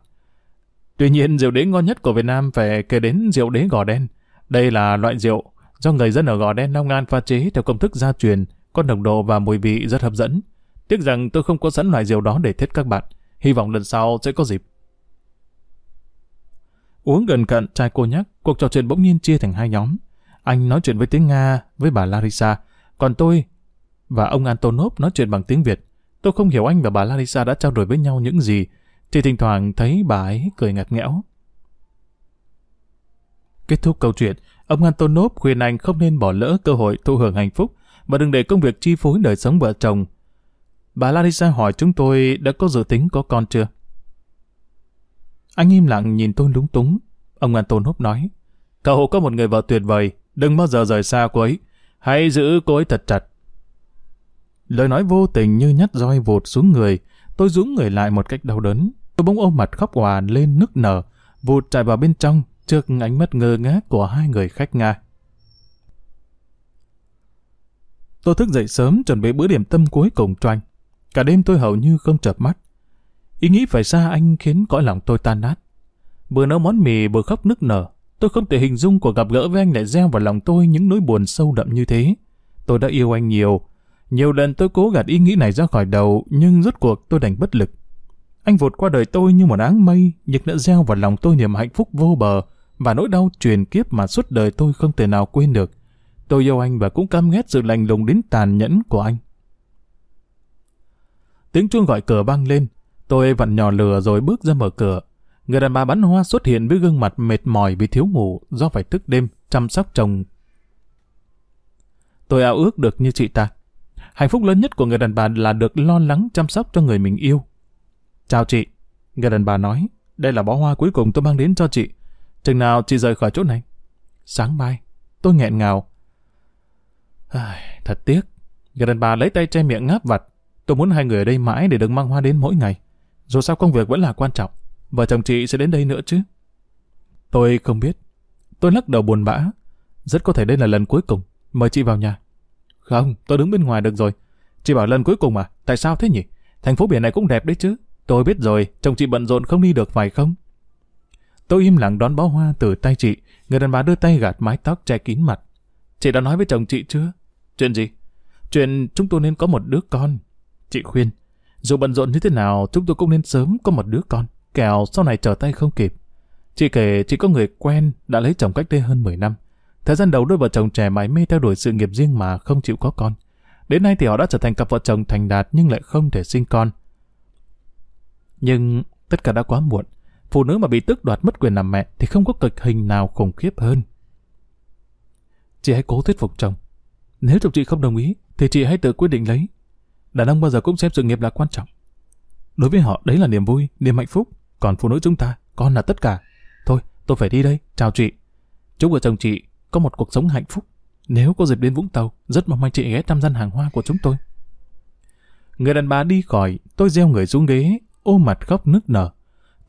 Tuy nhiên, rượu đế ngon nhất của Việt Nam phải kể đến rượu đế gò đen. Đây là loại rượu do người dân ở gò đen Long An pha chế theo công thức gia truyền, có nồng độ và mùi vị rất hấp dẫn. Tiếc rằng tôi không có sẵn loại rượu đó để thiết các bạn. Hy vọng lần sau sẽ có dịp. Uống gần cận chai cô nhắc, cuộc trò chuyện bỗng nhiên chia thành hai nhóm. Anh nói chuyện với tiếng Nga với bà Larissa, còn tôi và ông Antonov nói chuyện bằng tiếng Việt. Tôi không hiểu anh và bà Larissa đã trao đổi với nhau những gì, chỉ thỉnh thoảng thấy bà ấy cười ngặt nghẽo. Kết thúc câu chuyện, ông Antonov khuyên anh không nên bỏ lỡ cơ hội thụ hưởng hạnh phúc và đừng để công việc chi phối đời sống vợ chồng. Bà Larissa hỏi chúng tôi đã có dự tính có con chưa? Anh im lặng nhìn tôi lúng túng. Ông Antonov nói, cậu có một người vợ tuyệt vời, đừng bao giờ rời xa cô ấy. Hãy giữ cô ấy thật chặt. Lời nói vô tình như nhát roi vụt xuống người. Tôi rúng người lại một cách đau đớn. Tôi bỗng ôm mặt khóc hòa lên nức nở, vụt chạy vào bên trong trước ánh mắt ngơ ngác của hai người khách Nga. Tôi thức dậy sớm chuẩn bị bữa điểm tâm cuối cùng cho anh. Cả đêm tôi hầu như không chợp mắt. Ý nghĩ phải xa anh khiến cõi lòng tôi tan nát. Vừa nấu món mì vừa khóc nức nở. Tôi không thể hình dung cuộc gặp gỡ với anh lại gieo vào lòng tôi những nỗi buồn sâu đậm như thế. Tôi đã yêu anh nhiều. Nhiều lần tôi cố gạt ý nghĩ này ra khỏi đầu, nhưng rốt cuộc tôi đành bất lực. Anh vụt qua đời tôi như một áng mây, nhưng đã gieo vào lòng tôi niềm hạnh phúc vô bờ và nỗi đau truyền kiếp mà suốt đời tôi không thể nào quên được. Tôi yêu anh và cũng căm ghét sự lành lùng đến tàn nhẫn của anh. Tiếng chuông gọi cửa vang lên, tôi vặn nhỏ lửa rồi bước ra mở cửa. Người đàn bà bán hoa xuất hiện với gương mặt mệt mỏi vì thiếu ngủ do phải thức đêm chăm sóc chồng. Tôi ao ước được như chị ta. Hạnh phúc lớn nhất của người đàn bà là được lo lắng chăm sóc cho người mình yêu. Chào chị. Người đàn bà nói, đây là bó hoa cuối cùng tôi mang đến cho chị. Chừng nào chị rời khỏi chỗ này? Sáng mai. Tôi nghẹn ngào. thật tiếc. Người đàn bà lấy tay che miệng ngáp vặt. Tôi muốn hai người ở đây mãi để được mang hoa đến mỗi ngày. Dù sao công việc vẫn là quan trọng. Vợ chồng chị sẽ đến đây nữa chứ? Tôi không biết. Tôi lắc đầu buồn bã. Rất có thể đây là lần cuối cùng. Mời chị vào nhà. Không, tôi đứng bên ngoài được rồi. Chị bảo lần cuối cùng à? Tại sao thế nhỉ? Thành phố biển này cũng đẹp đấy chứ. Tôi biết rồi, chồng chị bận rộn không đi được phải không? Tôi im lặng đón bó hoa từ tay chị. Người đàn bà đưa tay gạt mái tóc che kín mặt. Chị đã nói với chồng chị chưa? Chuyện gì? Chuyện chúng tôi nên có một đứa con. Chị khuyên, dù bận rộn như thế nào, chúng tôi cũng nên sớm có một đứa con, kẻo sau này trở tay không kịp. Chị kể chị có người quen đã lấy chồng cách đây hơn 10 năm. Thời gian đầu đôi vợ chồng trẻ mãi mê theo đuổi sự nghiệp riêng mà không chịu có con. Đến nay thì họ đã trở thành cặp vợ chồng thành đạt nhưng lại không thể sinh con. Nhưng tất cả đã quá muộn. Phụ nữ mà bị tước đoạt mất quyền làm mẹ thì không có cực hình nào khủng khiếp hơn. Chị hãy cố thuyết phục chồng. Nếu chồng chị không đồng ý, thì chị hãy tự quyết định lấy. Đàn ông bao giờ cũng xem sự nghiệp là quan trọng. Đối với họ, đấy là niềm vui, niềm hạnh phúc. Còn phụ nữ chúng ta, con là tất cả. Thôi, tôi phải đi đây. Chào chị. Chúc vợ chồng chị có một cuộc sống hạnh phúc. Nếu có dịp đến Vũng Tàu, rất mong anh chị ghé thăm gian hàng hoa của chúng tôi. Người đàn bà đi khỏi, tôi gieo người xuống ghế, ôm mặt khóc nức nở.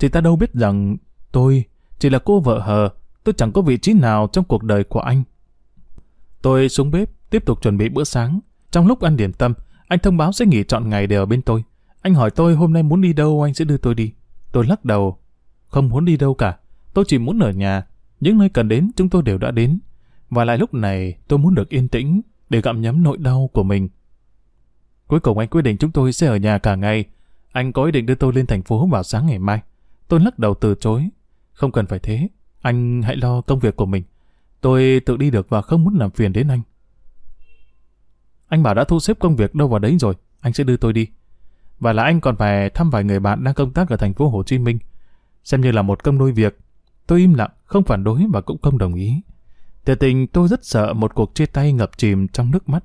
Chị ta đâu biết rằng tôi chỉ là cô vợ hờ, tôi chẳng có vị trí nào trong cuộc đời của anh. Tôi xuống bếp, tiếp tục chuẩn bị bữa sáng. Trong lúc ăn điểm tâm, anh thông báo sẽ nghỉ chọn ngày để ở bên tôi. Anh hỏi tôi hôm nay muốn đi đâu anh sẽ đưa tôi đi. Tôi lắc đầu. Không muốn đi đâu cả. Tôi chỉ muốn ở nhà. Những nơi cần đến chúng tôi đều đã đến. Và lại lúc này tôi muốn được yên tĩnh để gặm nhấm nỗi đau của mình. Cuối cùng anh quyết định chúng tôi sẽ ở nhà cả ngày. Anh có ý định đưa tôi lên thành phố vào sáng ngày mai. Tôi lắc đầu từ chối. Không cần phải thế. Anh hãy lo công việc của mình. Tôi tự đi được và không muốn làm phiền đến anh. Anh bảo đã thu xếp công việc đâu vào đấy rồi. Anh sẽ đưa tôi đi. Và là anh còn phải thăm vài người bạn đang công tác ở thành phố Hồ Chí Minh. Xem như là một công đôi việc. Tôi im lặng, không phản đối và cũng không đồng ý. Thiệt tình tôi rất sợ một cuộc chia tay ngập chìm trong nước mắt.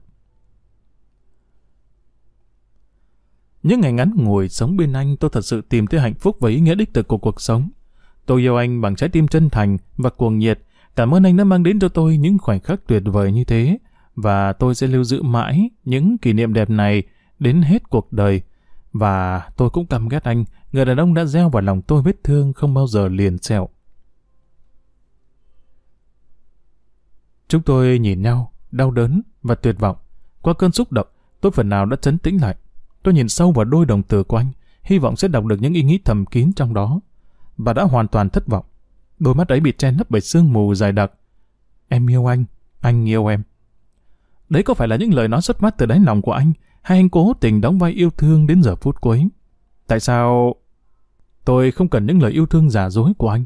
Những ngày ngắn ngồi sống bên anh tôi thật sự tìm thấy hạnh phúc và ý nghĩa đích thực của cuộc sống. Tôi yêu anh bằng trái tim chân thành và cuồng nhiệt. Cảm ơn anh đã mang đến cho tôi những khoảnh khắc tuyệt vời như thế. Và tôi sẽ lưu giữ mãi những kỷ niệm đẹp này đến hết cuộc đời. Và tôi cũng căm ghét anh, người đàn ông đã gieo vào lòng tôi vết thương không bao giờ liền sẹo. Chúng tôi nhìn nhau, đau đớn và tuyệt vọng. Qua cơn xúc động, tôi phần nào đã chấn tĩnh lại. Tôi nhìn sâu vào đôi đồng tử của anh, hy vọng sẽ đọc được những ý nghĩ thầm kín trong đó. Và đã hoàn toàn thất vọng. Đôi mắt ấy bị che lấp bởi sương mù dài đặc. Em yêu anh, anh yêu em. Đấy có phải là những lời nói xuất phát từ đáy lòng của anh, hay anh cố tình đóng vai yêu thương đến giờ phút cuối? Tại sao... Tôi không cần những lời yêu thương giả dối của anh.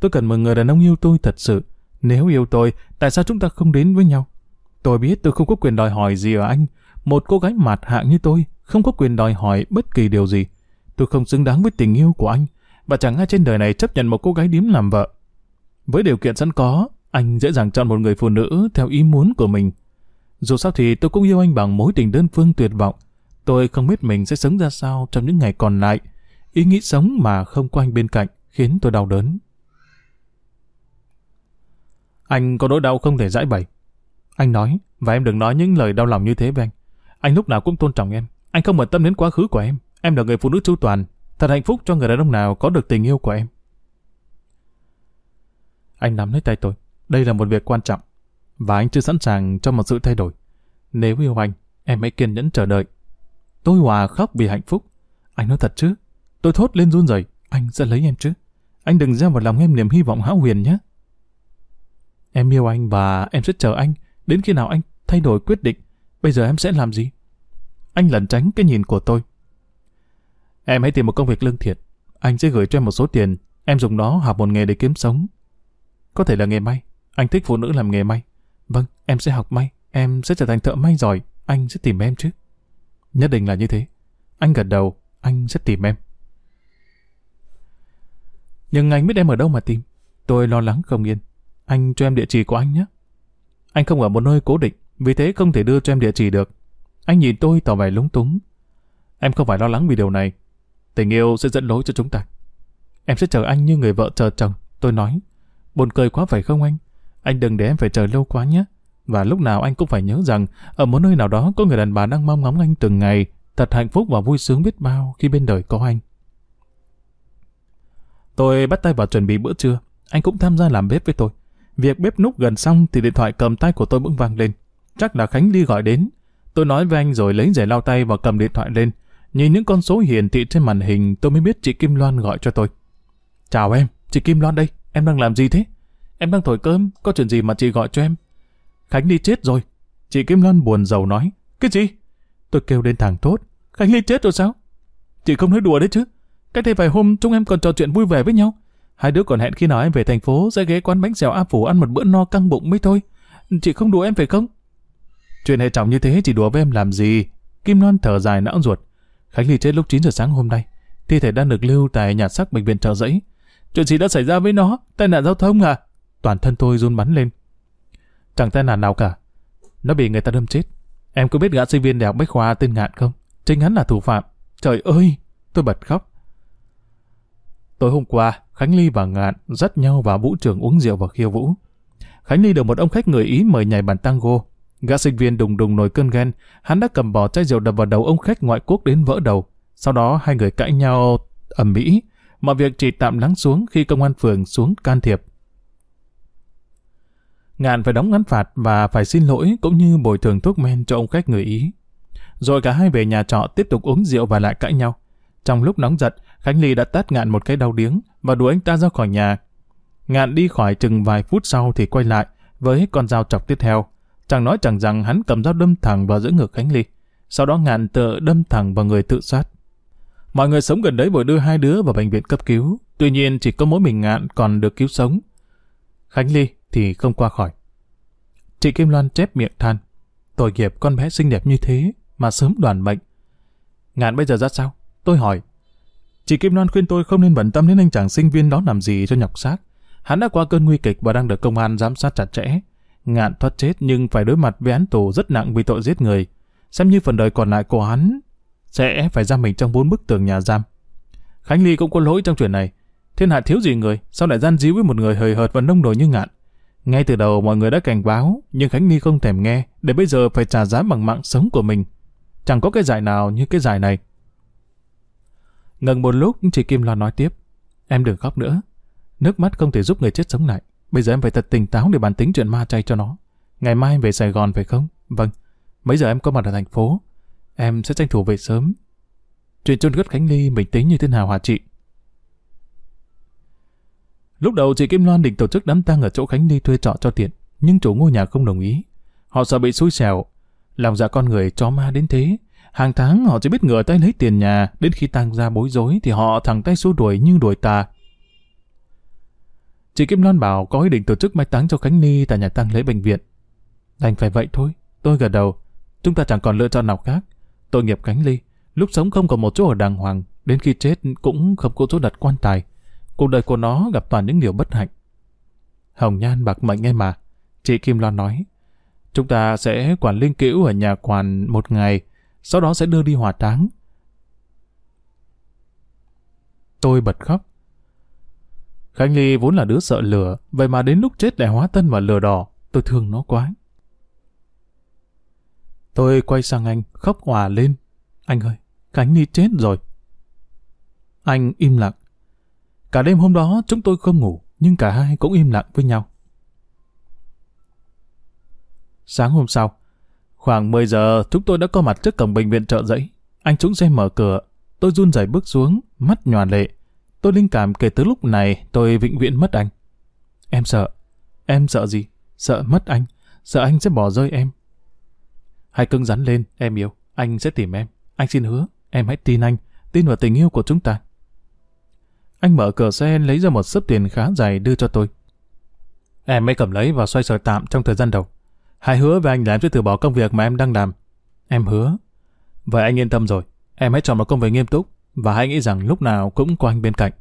Tôi cần một người đàn ông yêu tôi thật sự. Nếu yêu tôi, tại sao chúng ta không đến với nhau? Tôi biết tôi không có quyền đòi hỏi gì ở anh. Một cô gái mạt hạng như tôi không có quyền đòi hỏi bất kỳ điều gì. Tôi không xứng đáng với tình yêu của anh, và chẳng ai trên đời này chấp nhận một cô gái điếm làm vợ. Với điều kiện sẵn có, anh dễ dàng chọn một người phụ nữ theo ý muốn của mình. Dù sao thì tôi cũng yêu anh bằng mối tình đơn phương tuyệt vọng. Tôi không biết mình sẽ sống ra sao trong những ngày còn lại. Ý nghĩ sống mà không có anh bên cạnh khiến tôi đau đớn. Anh có nỗi đau không thể giải bày. Anh nói, và em đừng nói những lời đau lòng như thế với anh. Anh lúc nào cũng tôn trọng em. Anh không bận tâm đến quá khứ của em. Em là người phụ nữ chu toàn. Thật hạnh phúc cho người đàn ông nào có được tình yêu của em. Anh nắm lấy tay tôi. Đây là một việc quan trọng. Và anh chưa sẵn sàng cho một sự thay đổi. Nếu yêu anh, em hãy kiên nhẫn chờ đợi. Tôi hòa khóc vì hạnh phúc. Anh nói thật chứ? Tôi thốt lên run rẩy. Anh sẽ lấy em chứ? Anh đừng gieo vào lòng em niềm hy vọng hão huyền nhé. Em yêu anh và em sẽ chờ anh đến khi nào anh thay đổi quyết định. Bây giờ em sẽ làm gì? Anh lẩn tránh cái nhìn của tôi. Em hãy tìm một công việc lương thiện. Anh sẽ gửi cho em một số tiền. Em dùng nó học một nghề để kiếm sống. Có thể là nghề may. Anh thích phụ nữ làm nghề may. Vâng, em sẽ học may. Em sẽ trở thành thợ may giỏi. Anh sẽ tìm em chứ. Nhất định là như thế. Anh gật đầu. Anh sẽ tìm em. Nhưng anh biết em ở đâu mà tìm. Tôi lo lắng không yên. Anh cho em địa chỉ của anh nhé. Anh không ở một nơi cố định, vì thế không thể đưa cho em địa chỉ được. Anh nhìn tôi tỏ vẻ lúng túng. Em không phải lo lắng vì điều này. Tình yêu sẽ dẫn lối cho chúng ta. Em sẽ chờ anh như người vợ chờ chồng. Tôi nói. Buồn cười quá phải không anh? Anh đừng để em phải chờ lâu quá nhé. Và lúc nào anh cũng phải nhớ rằng ở một nơi nào đó có người đàn bà đang mong ngóng anh từng ngày, thật hạnh phúc và vui sướng biết bao khi bên đời có anh. Tôi bắt tay vào chuẩn bị bữa trưa. Anh cũng tham gia làm bếp với tôi. Việc bếp núc gần xong thì điện thoại cầm tay của tôi bỗng vang lên. Chắc là Khánh đi gọi đến. Tôi nói với anh rồi lấy giày lau tay và cầm điện thoại lên. Nhìn những con số hiển thị trên màn hình tôi mới biết chị Kim Loan gọi cho tôi. Chào em, chị Kim Loan đây, em đang làm gì thế? Em đang thổi cơm, có chuyện gì mà chị gọi cho em? Khánh đi chết rồi. Chị Kim Loan buồn giàu nói. Cái gì? Tôi kêu đến thằng tốt. Khánh Ly chết rồi sao? Chị không nói đùa đấy chứ. Cách đây vài hôm chúng em còn trò chuyện vui vẻ với nhau. Hai đứa còn hẹn khi nào em về thành phố sẽ ghé quán bánh xèo A Phủ ăn một bữa no căng bụng mới thôi. Chị không đùa em phải không? Chuyện hệ trọng như thế chỉ đùa với em làm gì? Kim Loan thở dài não ruột. Khánh Ly chết lúc 9 giờ sáng hôm nay. Thi thể đang được lưu tại nhà xác bệnh viện trợ giấy. Chuyện gì đã xảy ra với nó? Tai nạn giao thông à? Toàn thân tôi run bắn lên. Chẳng tai nạn nào cả. Nó bị người ta đâm chết. Em có biết gã sinh viên đại học Bách Khoa tên Ngạn không? Chính hắn là thủ phạm. Trời ơi! Tôi bật khóc. Tối hôm qua, Khánh Ly và Ngạn dắt nhau vào vũ trường uống rượu và khiêu vũ. Khánh Ly được một ông khách người Ý mời nhảy bàn tango. Gã sinh viên đùng đùng nổi cơn ghen, hắn đã cầm bò chai rượu đập vào đầu ông khách ngoại quốc đến vỡ đầu. Sau đó hai người cãi nhau ầm ĩ, mọi việc chỉ tạm lắng xuống khi công an phường xuống can thiệp. Ngạn phải đóng ngắn phạt và phải xin lỗi cũng như bồi thường thuốc men cho ông khách người Ý. Rồi cả hai về nhà trọ tiếp tục uống rượu và lại cãi nhau. Trong lúc nóng giận, Khánh Ly đã tát Ngạn một cái đau điếng và đuổi anh ta ra khỏi nhà. Ngạn đi khỏi chừng vài phút sau thì quay lại với con dao chọc tiếp theo. Chẳng nói chẳng rằng hắn cầm dao đâm thẳng vào giữa ngực Khánh Ly. Sau đó Ngạn tự đâm thẳng vào người tự sát. Mọi người sống gần đấy vội đưa hai đứa vào bệnh viện cấp cứu. Tuy nhiên chỉ có mỗi mình Ngạn còn được cứu sống. Khánh Ly thì không qua khỏi. Chị Kim Loan chép miệng than. Tội nghiệp con bé xinh đẹp như thế mà sớm đoàn bệnh Ngạn bây giờ ra sao? Tôi hỏi. Chị Kim Loan khuyên tôi không nên bận tâm đến anh chàng sinh viên đó làm gì cho nhọc xác. Hắn đã qua cơn nguy kịch và đang được công an giám sát chặt chẽ. Ngạn thoát chết nhưng phải đối mặt với án tù rất nặng vì tội giết người. Xem như phần đời còn lại của hắn sẽ phải giam mình trong bốn bức tường nhà giam. Khánh Ly cũng có lỗi trong chuyện này. Thiên hạ thiếu gì người, sao lại gian díu với một người hời hợt và nông nổi như ngạn. Ngay từ đầu mọi người đã cảnh báo, nhưng Khánh Ly không thèm nghe, để bây giờ phải trả giá bằng mạng sống của mình. Chẳng có cái giải nào như cái giải này. Ngừng một lúc, chị Kim Loan nói tiếp. Em đừng khóc nữa. Nước mắt không thể giúp người chết sống lại. Bây giờ em phải thật tỉnh táo để bàn tính chuyện ma chay cho nó. Ngày mai em về Sài Gòn phải không? Vâng. Mấy giờ em có mặt ở thành phố? Em sẽ tranh thủ về sớm. Chuyện chôn cất Khánh Ly mình tính như thế nào hả chị? Lúc đầu chị Kim Loan định tổ chức đám tang ở chỗ Khánh Ly thuê trọ cho tiện, nhưng chủ ngôi nhà không đồng ý. Họ sợ bị xui xẻo, lòng dạ con người cho ma đến thế. Hàng tháng họ chỉ biết ngửa tay lấy tiền nhà, đến khi tang ra bối rối thì họ thẳng tay xua đuổi như đuổi tà. Chị Kim Loan bảo có ý định tổ chức mai táng cho Khánh Ly tại nhà tang lễ bệnh viện. Đành phải vậy thôi, tôi gật đầu. Chúng ta chẳng còn lựa chọn nào khác. Tội nghiệp Khánh Ly, lúc sống không có một chỗ ở đàng hoàng, đến khi chết cũng không có chỗ đặt quan tài. Cuộc đời của nó gặp toàn những điều bất hạnh. Hồng Nhan bạc mệnh nghe mà. Chị Kim Loan nói. Chúng ta sẽ quản linh cữu ở nhà quản một ngày, sau đó sẽ đưa đi hỏa táng. Tôi bật khóc. Khánh Ly vốn là đứa sợ lửa, vậy mà đến lúc chết lại hóa thân vào lửa đỏ, tôi thương nó quá. Tôi quay sang anh, khóc hòa lên. Anh ơi, Khánh Ly chết rồi. Anh im lặng. Cả đêm hôm đó chúng tôi không ngủ, nhưng cả hai cũng im lặng với nhau. Sáng hôm sau, khoảng 10 giờ chúng tôi đã có mặt trước cổng bệnh viện chợ giấy. Anh chúng xe mở cửa, tôi run rẩy bước xuống, mắt nhòa lệ. Tôi linh cảm kể từ lúc này tôi vĩnh viễn mất anh. Em sợ. Em sợ gì? Sợ mất anh. Sợ anh sẽ bỏ rơi em. Hãy cứng rắn lên, em yêu. Anh sẽ tìm em. Anh xin hứa. Em hãy tin anh. Tin vào tình yêu của chúng ta. Anh mở cửa xe lấy ra một sấp tiền khá dài đưa cho tôi. Em mới cầm lấy và xoay sở tạm trong thời gian đầu. Hãy hứa với anh là em sẽ từ bỏ công việc mà em đang làm. Em hứa. Vậy anh yên tâm rồi. Em hãy chọn một công việc nghiêm túc và hãy nghĩ rằng lúc nào cũng có anh bên cạnh.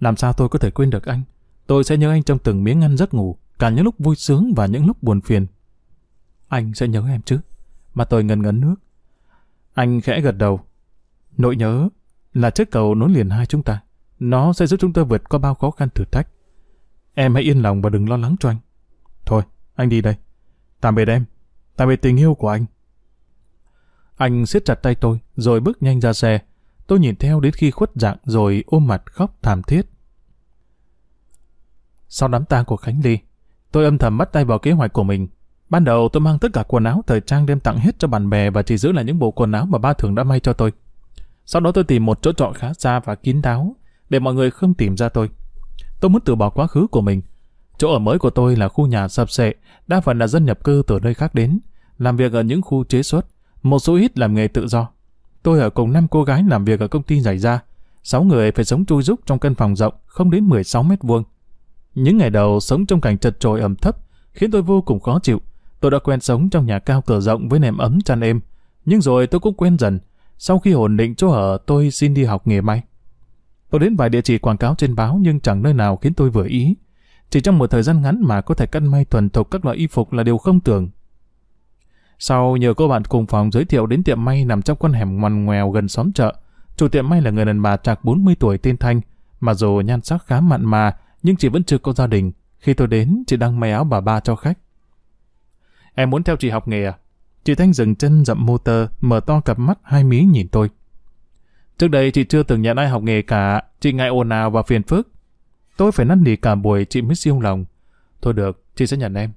Làm sao tôi có thể quên được anh? Tôi sẽ nhớ anh trong từng miếng ăn giấc ngủ, cả những lúc vui sướng và những lúc buồn phiền. Anh sẽ nhớ em chứ? Mà tôi ngần ngấn nước. Anh khẽ gật đầu. Nỗi nhớ là chiếc cầu nối liền hai chúng ta. Nó sẽ giúp chúng ta vượt qua bao khó khăn thử thách. Em hãy yên lòng và đừng lo lắng cho anh. Thôi, anh đi đây. Tạm biệt em. Tạm biệt tình yêu của anh. Anh siết chặt tay tôi, rồi bước nhanh ra xe. Tôi nhìn theo đến khi khuất dạng rồi ôm mặt khóc thảm thiết. Sau đám tang của Khánh Ly, tôi âm thầm bắt tay vào kế hoạch của mình. Ban đầu tôi mang tất cả quần áo thời trang đem tặng hết cho bạn bè và chỉ giữ lại những bộ quần áo mà ba thường đã may cho tôi. Sau đó tôi tìm một chỗ trọ khá xa và kín đáo, để mọi người không tìm ra tôi. Tôi muốn từ bỏ quá khứ của mình. Chỗ ở mới của tôi là khu nhà sập sệ, đa phần là dân nhập cư từ nơi khác đến, làm việc ở những khu chế xuất, một số ít làm nghề tự do. Tôi ở cùng năm cô gái làm việc ở công ty giải ra, sáu người phải sống chui rúc trong căn phòng rộng không đến 16 mét vuông. Những ngày đầu sống trong cảnh chật trội ẩm thấp khiến tôi vô cùng khó chịu. Tôi đã quen sống trong nhà cao cửa rộng với nệm ấm chăn êm, nhưng rồi tôi cũng quen dần. Sau khi ổn định chỗ ở, tôi xin đi học nghề may. Tôi đến vài địa chỉ quảng cáo trên báo nhưng chẳng nơi nào khiến tôi vừa ý. Chỉ trong một thời gian ngắn mà có thể cắt may thuần thục các loại y phục là điều không tưởng. Sau nhờ cô bạn cùng phòng giới thiệu đến tiệm may nằm trong con hẻm ngoằn ngoèo gần xóm chợ. Chủ tiệm may là người đàn bà trạc 40 tuổi tên Thanh, mà dù nhan sắc khá mặn mà, nhưng chị vẫn chưa có gia đình. Khi tôi đến, chị đang may áo bà ba cho khách. Em muốn theo chị học nghề à? Chị Thanh dừng chân dậm motor, mở to cặp mắt hai mí nhìn tôi. Trước đây chị chưa từng nhận ai học nghề cả, chị ngại ồn ào và phiền phức. Tôi phải năn nỉ cả buổi chị mới siêu lòng. Thôi được, chị sẽ nhận em.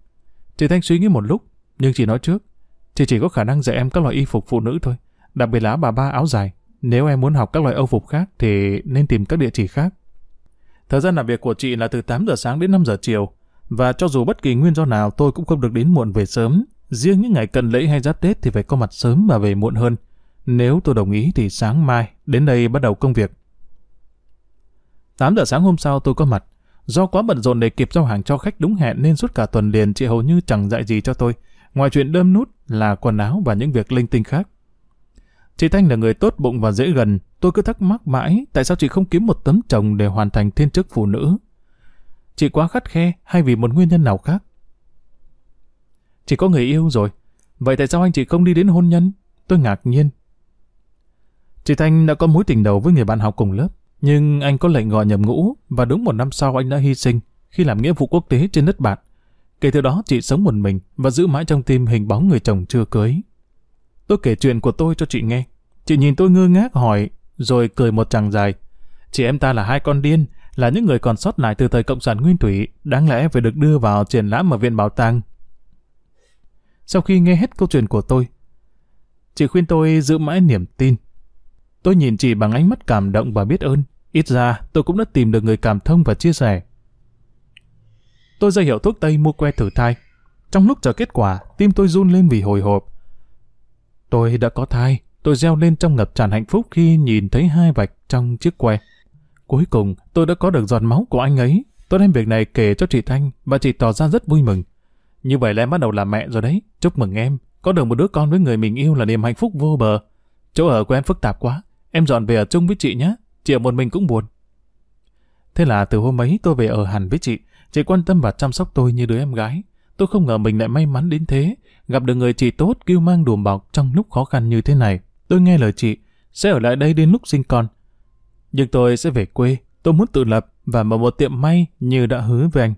Chị Thanh suy nghĩ một lúc, nhưng chị nói trước, chị chỉ có khả năng dạy em các loại y phục phụ nữ thôi, đặc biệt là bà ba áo dài. Nếu em muốn học các loại âu phục khác thì nên tìm các địa chỉ khác. Thời gian làm việc của chị là từ 8 giờ sáng đến 5 giờ chiều, và cho dù bất kỳ nguyên do nào tôi cũng không được đến muộn về sớm. Riêng những ngày cận lễ hay giáp Tết thì phải có mặt sớm và về muộn hơn. Nếu tôi đồng ý thì sáng mai đến đây bắt đầu công việc. 8 giờ sáng hôm sau tôi có mặt. Do quá bận rộn để kịp giao hàng cho khách đúng hẹn nên suốt cả tuần liền chị hầu như chẳng dạy gì cho tôi. Ngoài chuyện đơm nút là quần áo và những việc linh tinh khác. Chị Thanh là người tốt bụng và dễ gần. Tôi cứ thắc mắc mãi, tại sao chị không kiếm một tấm chồng để hoàn thành thiên chức phụ nữ. Chị quá khắt khe, hay vì một nguyên nhân nào khác? Chị có người yêu rồi. Vậy tại sao anh chị không đi đến hôn nhân? Tôi ngạc nhiên. Chị Thanh đã có mối tình đầu với người bạn học cùng lớp. Nhưng anh có lệnh gọi nhầm ngũ và đúng một năm sau anh đã hy sinh khi làm nghĩa vụ quốc tế trên đất bạn. Kể từ đó chị sống một mình và giữ mãi trong tim hình bóng người chồng chưa cưới. Tôi kể chuyện của tôi cho chị nghe. Chị nhìn tôi ngơ ngác hỏi, rồi cười một chàng dài. Chị em ta là hai con điên, là những người còn sót lại từ thời Cộng sản Nguyên Thủy, đáng lẽ phải được đưa vào triển lãm ở Viện Bảo tàng. Sau khi nghe hết câu chuyện của tôi, chị khuyên tôi giữ mãi niềm tin. Tôi nhìn chị bằng ánh mắt cảm động và biết ơn. Ít ra, tôi cũng đã tìm được người cảm thông và chia sẻ. Tôi ra hiệu thuốc tây mua que thử thai. Trong lúc chờ kết quả, tim tôi run lên vì hồi hộp. Tôi đã có thai, tôi reo lên trong ngập tràn hạnh phúc khi nhìn thấy hai vạch trong chiếc que. Cuối cùng, tôi đã có được giọt máu của anh ấy. Tôi đem việc này kể cho chị Thanh và chị tỏ ra rất vui mừng. Như vậy là em bắt đầu làm mẹ rồi đấy. Chúc mừng em. Có được một đứa con với người mình yêu là niềm hạnh phúc vô bờ. Chỗ ở của em phức tạp quá. Em dọn về ở chung với chị nhé. Chị ở một mình cũng buồn. Thế là từ hôm ấy tôi về ở hẳn với chị. Chị quan tâm và chăm sóc tôi như đứa em gái. Tôi không ngờ mình lại may mắn đến thế. Gặp được người chị tốt kêu mang đùm bọc trong lúc khó khăn như thế này. Tôi nghe lời chị. Sẽ ở lại đây đến lúc sinh con. Nhưng tôi sẽ về quê. Tôi muốn tự lập và mở một tiệm may như đã hứa với anh.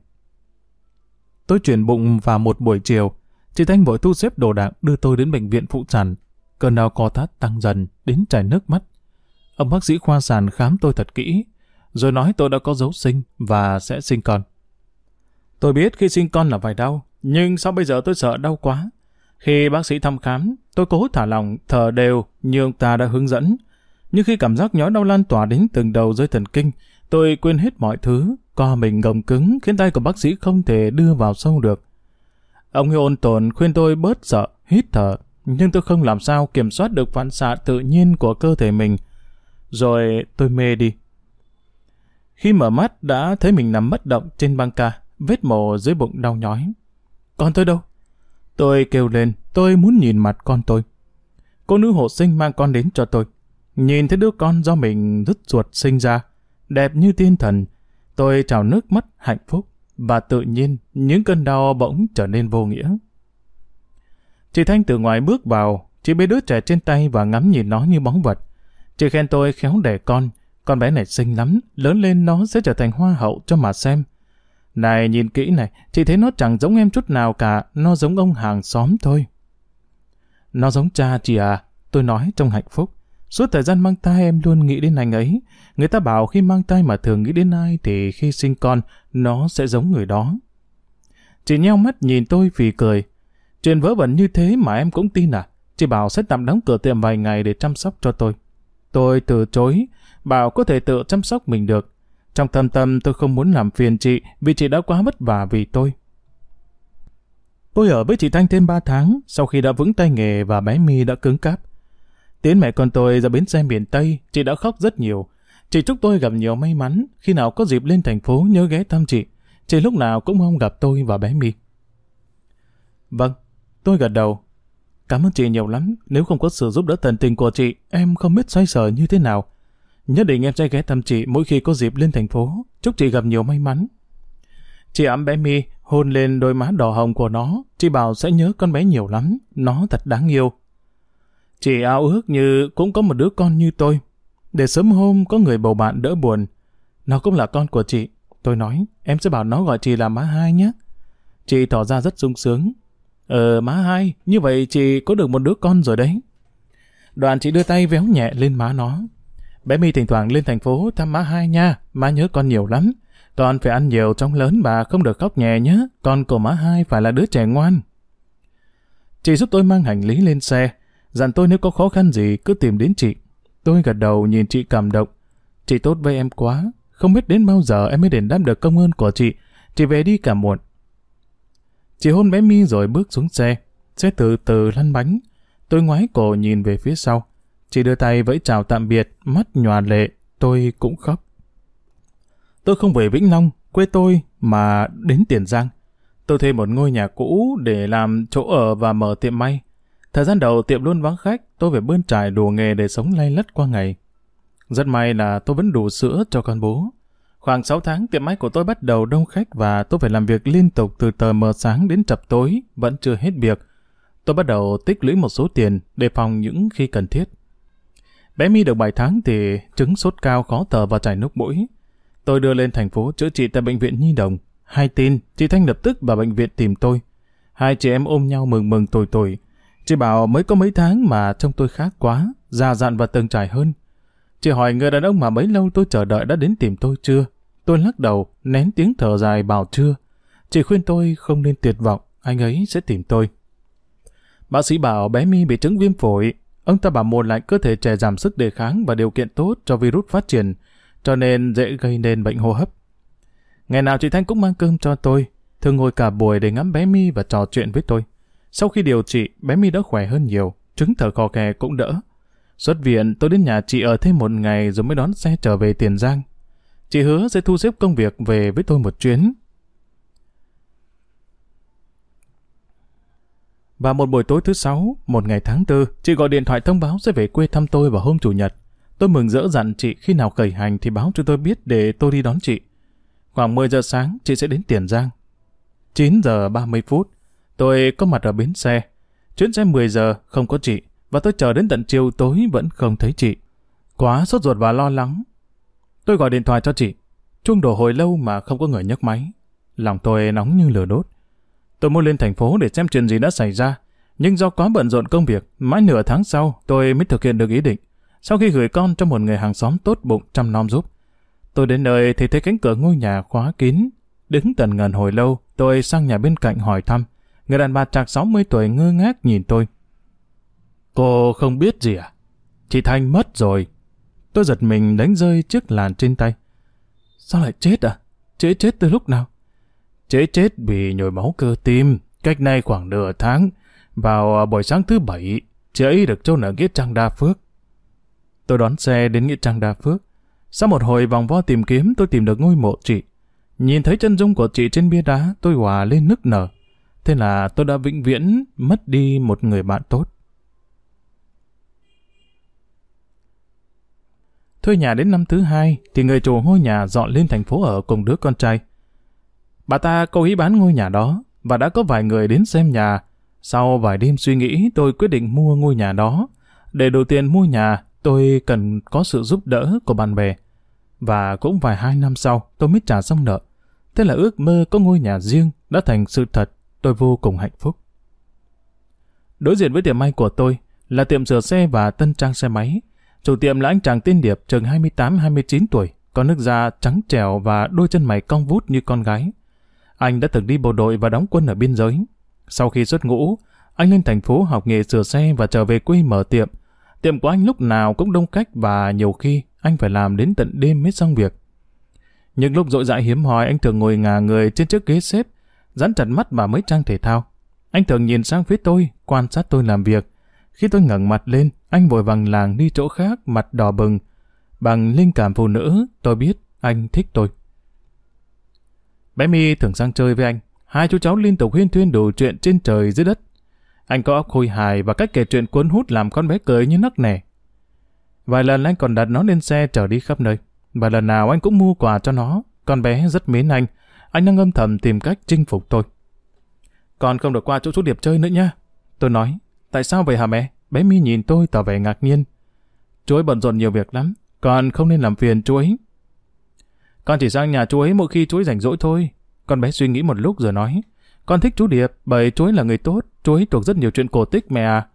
Tôi chuyển bụng vào một buổi chiều. Chị Thanh vội thu xếp đồ đạc đưa tôi đến bệnh viện phụ sản. Cơn đau co thắt tăng dần, đến chảy nước mắt. Ông bác sĩ khoa sản khám tôi thật kỹ, rồi nói tôi đã có dấu sinh và sẽ sinh con. Tôi biết khi sinh con là phải đau, nhưng sao bây giờ tôi sợ đau quá? Khi bác sĩ thăm khám, tôi cố thả lòng, thở đều như ông ta đã hướng dẫn. Nhưng khi cảm giác nhói đau lan tỏa đến từng đầu dây thần kinh, tôi quên hết mọi thứ, co mình gồng cứng khiến tay của bác sĩ không thể đưa vào sâu được. Ông ôn tồn khuyên tôi bớt sợ, hít thở, nhưng tôi không làm sao kiểm soát được phản xạ tự nhiên của cơ thể mình. Rồi tôi mê đi. Khi mở mắt đã thấy mình nằm bất động trên băng ca, vết mổ dưới bụng đau nhói. Con tôi đâu? Tôi kêu lên, tôi muốn nhìn mặt con tôi. Cô nữ hộ sinh mang con đến cho tôi. Nhìn thấy đứa con do mình rứt ruột sinh ra, đẹp như tiên thần, tôi trào nước mắt hạnh phúc, và tự nhiên những cơn đau bỗng trở nên vô nghĩa. Chị Thanh từ ngoài bước vào, chị bế đứa trẻ trên tay và ngắm nhìn nó như bóng vật. Chị khen tôi khéo đẻ con, con bé này xinh lắm, lớn lên nó sẽ trở thành hoa hậu cho mà xem. Này nhìn kỹ này, chị thấy nó chẳng giống em chút nào cả, nó giống ông hàng xóm thôi. Nó giống cha chị à, tôi nói trong hạnh phúc. Suốt thời gian mang thai em luôn nghĩ đến anh ấy. Người ta bảo khi mang thai mà thường nghĩ đến ai thì khi sinh con, nó sẽ giống người đó. Chị nheo mắt nhìn tôi vì cười. Chuyện vớ vẩn như thế mà em cũng tin à? Chị bảo sẽ tạm đóng cửa tiệm vài ngày để chăm sóc cho tôi. Tôi từ chối, bảo có thể tự chăm sóc mình được. Trong thâm tâm tôi không muốn làm phiền chị vì chị đã quá vất vả vì tôi. Tôi ở với chị Thanh thêm 3 tháng sau khi đã vững tay nghề và bé mi đã cứng cáp. Tiến mẹ con tôi ra bến xe miền Tây, chị đã khóc rất nhiều. Chị chúc tôi gặp nhiều may mắn, khi nào có dịp lên thành phố nhớ ghé thăm chị. Chị lúc nào cũng mong gặp tôi và bé mi. Vâng, tôi gật đầu. Cảm ơn chị nhiều lắm, nếu không có sự giúp đỡ tận tình của chị, em không biết xoay sở như thế nào. Nhất định em sẽ ghé thăm chị mỗi khi có dịp lên thành phố. Chúc chị gặp nhiều may mắn. Chị ấm bé mi hôn lên đôi má đỏ hồng của nó. Chị bảo sẽ nhớ con bé nhiều lắm. Nó thật đáng yêu. Chị ao ước như cũng có một đứa con như tôi. Để sớm hôm có người bầu bạn đỡ buồn. Nó cũng là con của chị. Tôi nói, em sẽ bảo nó gọi chị là má hai nhé. Chị tỏ ra rất sung sướng. Ờ, má hai, như vậy chị có được một đứa con rồi đấy. Đoàn chị đưa tay véo nhẹ lên má nó. Bé My thỉnh thoảng lên thành phố thăm má hai nha, má nhớ con nhiều lắm. Con phải ăn nhiều trong lớn bà không được khóc nhẹ nhé, con của má hai phải là đứa trẻ ngoan. Chị giúp tôi mang hành lý lên xe, dặn tôi nếu có khó khăn gì cứ tìm đến chị. Tôi gật đầu nhìn chị cảm động. Chị tốt với em quá, không biết đến bao giờ em mới đền đáp được công ơn của chị. Chị về đi cả muộn. Chị hôn bé mi rồi bước xuống xe. Xe từ từ lăn bánh. Tôi ngoái cổ nhìn về phía sau chỉ đưa tay vẫy chào tạm biệt, mắt nhòa lệ. Tôi cũng khóc. Tôi không về Vĩnh Long, quê tôi, mà đến Tiền Giang. Tôi thuê một ngôi nhà cũ để làm chỗ ở và mở tiệm may. Thời gian đầu tiệm luôn vắng khách, tôi phải bươn trải đùa nghề để sống lay lất qua ngày. Rất may là tôi vẫn đủ sữa cho con bố. Khoảng 6 tháng tiệm may của tôi bắt đầu đông khách và tôi phải làm việc liên tục từ tờ mờ sáng đến chập tối, vẫn chưa hết việc. Tôi bắt đầu tích lũy một số tiền để phòng những khi cần thiết. Bé My được 7 tháng thì chứng sốt cao khó thở và chảy nước mũi. Tôi đưa lên thành phố chữa trị tại bệnh viện Nhi Đồng. Hai tin, chị Thanh lập tức vào bệnh viện tìm tôi. Hai chị em ôm nhau mừng mừng tồi tồi. Chị bảo mới có mấy tháng mà trông tôi khác quá, già dặn và từng trải hơn. Chị hỏi người đàn ông mà mấy lâu tôi chờ đợi đã đến tìm tôi chưa? Tôi lắc đầu, nén tiếng thở dài bảo chưa. Chị khuyên tôi không nên tuyệt vọng, anh ấy sẽ tìm tôi. Bác sĩ bảo bé My bị chứng viêm phổi. Ông ta bảo mùa lạnh cơ thể trẻ giảm sức đề kháng và điều kiện tốt cho virus phát triển, cho nên dễ gây nên bệnh hô hấp. Ngày nào chị Thanh cũng mang cơm cho tôi, thường ngồi cả buổi để ngắm bé My và trò chuyện với tôi. Sau khi điều trị, bé My đã khỏe hơn nhiều, chứng thở khò khè cũng đỡ. Xuất viện, tôi đến nhà chị ở thêm một ngày rồi mới đón xe trở về Tiền Giang. Chị hứa sẽ thu xếp công việc về với tôi một chuyến. Và một buổi tối thứ sáu, một ngày tháng tư, chị gọi điện thoại thông báo sẽ về quê thăm tôi vào hôm chủ nhật. Tôi mừng rỡ dặn chị khi nào khởi hành thì báo cho tôi biết để tôi đi đón chị. Khoảng 10 giờ sáng, chị sẽ đến Tiền Giang. 9 giờ 30 phút, tôi có mặt ở bến xe. Chuyến xe 10 giờ, không có chị, và tôi chờ đến tận chiều tối vẫn không thấy chị. Quá sốt ruột và lo lắng. Tôi gọi điện thoại cho chị. Chuông đổ hồi lâu mà không có người nhấc máy. Lòng tôi nóng như lửa đốt. Tôi muốn lên thành phố để xem chuyện gì đã xảy ra. Nhưng do quá bận rộn công việc, mãi nửa tháng sau tôi mới thực hiện được ý định. Sau khi gửi con cho một người hàng xóm tốt bụng chăm nom giúp. Tôi đến nơi thì thấy cánh cửa ngôi nhà khóa kín. Đứng tần ngần hồi lâu, tôi sang nhà bên cạnh hỏi thăm. Người đàn bà trạc 60 tuổi ngơ ngác nhìn tôi. Cô không biết gì à? Chị Thanh mất rồi. Tôi giật mình đánh rơi chiếc làn trên tay. Sao lại chết à? Chế chết từ lúc nào? Chế chết vì nhồi máu cơ tim, cách nay khoảng nửa tháng. Vào à, buổi sáng thứ bảy, chị ấy được chôn ở Nghĩa Trang Đa Phước. Tôi đón xe đến Nghĩa Trang Đa Phước. Sau một hồi vòng vo tìm kiếm, tôi tìm được ngôi mộ chị. Nhìn thấy chân dung của chị trên bia đá, tôi hòa lên nức nở. Thế là tôi đã vĩnh viễn mất đi một người bạn tốt. Thuê nhà đến năm thứ hai thì người chủ ngôi nhà dọn lên thành phố ở cùng đứa con trai. Bà ta cố ý bán ngôi nhà đó và đã có vài người đến xem nhà. Sau vài đêm suy nghĩ tôi quyết định mua ngôi nhà đó. Để đầu tiền mua nhà tôi cần có sự giúp đỡ của bạn bè. Và cũng vài hai năm sau tôi mới trả xong nợ. Thế là ước mơ có ngôi nhà riêng đã thành sự thật. Tôi vô cùng hạnh phúc. Đối diện với tiệm may của tôi là tiệm sửa xe và tân trang xe máy. Chủ tiệm là anh chàng tên Điệp chừng 28-29 tuổi, có nước da trắng trẻo và đôi chân mày cong vút như con gái. Anh đã từng đi bộ đội và đóng quân ở biên giới. Sau khi xuất ngũ, anh lên thành phố học nghề sửa xe và trở về quê mở tiệm. Tiệm của anh lúc nào cũng đông khách và nhiều khi anh phải làm đến tận đêm mới xong việc. Những lúc rỗi rãi hiếm hoi anh thường ngồi ngả người trên chiếc ghế xếp, dán chặt mắt vào mấy trang thể thao. Anh thường nhìn sang phía tôi, quan sát tôi làm việc. Khi tôi ngẩng mặt lên, anh vội vàng làng đi chỗ khác, mặt đỏ bừng. Bằng linh cảm phụ nữ, tôi biết anh thích tôi. Bé My thường sang chơi với anh. Hai chú cháu liên tục huyên thuyên đủ chuyện trên trời dưới đất. Anh có óc khôi hài và cách kể chuyện cuốn hút làm con bé cười như nấc nẻ. Vài lần anh còn đặt nó lên xe chở đi khắp nơi. Và lần nào anh cũng mua quà cho nó. Con bé rất mến anh. Anh đang âm thầm tìm cách chinh phục tôi. Con không được qua chỗ chú Điệp chơi nữa nha. Tôi nói, tại sao vậy hả mẹ? Bé mi nhìn tôi tỏ vẻ ngạc nhiên. Chú ấy bận rộn nhiều việc lắm. Con không nên làm phiền chú ấy. Con chỉ sang nhà chú ấy mỗi khi chú ấy rảnh rỗi thôi. Con bé suy nghĩ một lúc rồi nói. Con thích chú Điệp bởi chú ấy là người tốt. Chú ấy thuộc rất nhiều chuyện cổ tích mẹ à.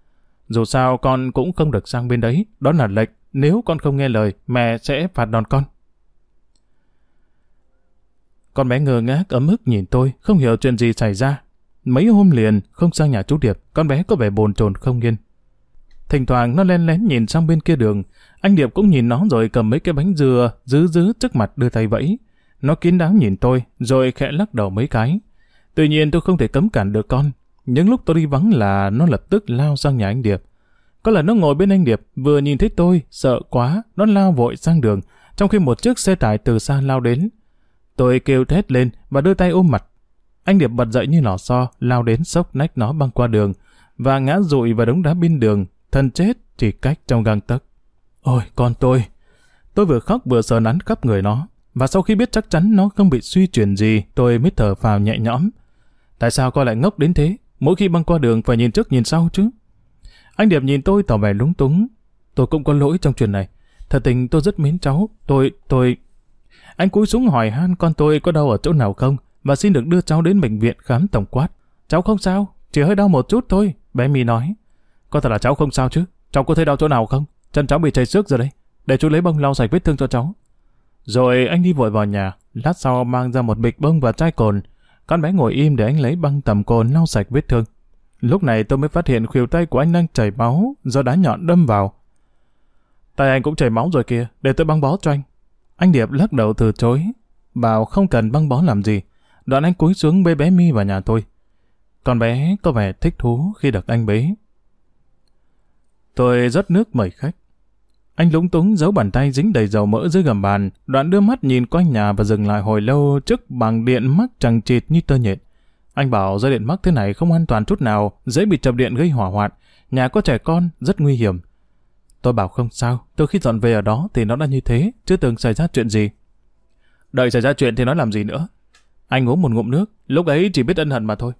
Dù sao con cũng không được sang bên đấy. Đó là lệnh. Nếu con không nghe lời, mẹ sẽ phạt đòn con. Con bé ngơ ngác ấm ức nhìn tôi, không hiểu chuyện gì xảy ra. Mấy hôm liền, không sang nhà chú Điệp, con bé có vẻ bồn chồn không yên. Thỉnh thoảng nó len lén nhìn sang bên kia đường, anh Điệp cũng nhìn nó rồi cầm mấy cái bánh dừa, giữ giữ trước mặt đưa tay vẫy. Nó kín đáo nhìn tôi, rồi khẽ lắc đầu mấy cái. Tuy nhiên tôi không thể cấm cản được con. Những lúc tôi đi vắng là nó lập tức lao sang nhà anh Điệp. Có lần nó ngồi bên anh Điệp, vừa nhìn thấy tôi, sợ quá, nó lao vội sang đường, trong khi một chiếc xe tải từ xa lao đến. Tôi kêu thét lên và đưa tay ôm mặt. Anh Điệp bật dậy như lò xo, lao đến sốc nách nó băng qua đường, và ngã rụi vào đống đá bên đường, thân chết chỉ cách trong gang tấc. Ôi, con tôi! Tôi vừa khóc vừa sờ nắn khắp người nó, và sau khi biết chắc chắn nó không bị suy chuyển gì, tôi mới thở phào nhẹ nhõm. Tại sao con lại ngốc đến thế? Mỗi khi băng qua đường phải nhìn trước nhìn sau chứ? Anh Điệp nhìn tôi tỏ vẻ lúng túng. Tôi cũng có lỗi trong chuyện này. Thật tình tôi rất mến cháu. Tôi, tôi... Anh cúi xuống hỏi han con tôi có đau ở chỗ nào không và xin được đưa cháu đến bệnh viện khám tổng quát. Cháu không sao, chỉ hơi đau một chút thôi, bé mi nói. Có thật là cháu không sao chứ? Cháu có thấy đau chỗ nào không? Chân cháu bị chảy xước rồi đấy. Để chú lấy bông lau sạch vết thương cho cháu. Rồi anh đi vội vào nhà, lát sau mang ra một bịch bông và chai cồn. Con bé ngồi im để anh lấy băng tầm cồn lau sạch vết thương. Lúc này tôi mới phát hiện khuỷu tay của anh đang chảy máu do đá nhọn đâm vào. Tay anh cũng chảy máu rồi kìa, để tôi băng bó cho anh. Anh Điệp lắc đầu từ chối, bảo không cần băng bó làm gì. Đoạn anh cúi xuống bê bé mi vào nhà tôi. Con bé có vẻ thích thú khi được anh bế. Tôi rót nước mời khách. Anh lúng túng giấu bàn tay dính đầy dầu mỡ dưới gầm bàn, đoạn đưa mắt nhìn quanh nhà và dừng lại hồi lâu trước bằng điện mắc chẳng chịt như tơ nhện. Anh bảo dây điện mắc thế này không an toàn chút nào, dễ bị chập điện gây hỏa hoạn, nhà có trẻ con, rất nguy hiểm. Tôi bảo không sao, tôi khi dọn về ở đó thì nó đã như thế, chưa từng xảy ra chuyện gì. Đợi xảy ra chuyện thì nó làm gì nữa. Anh uống một ngụm nước, lúc ấy chỉ biết ân hận mà thôi.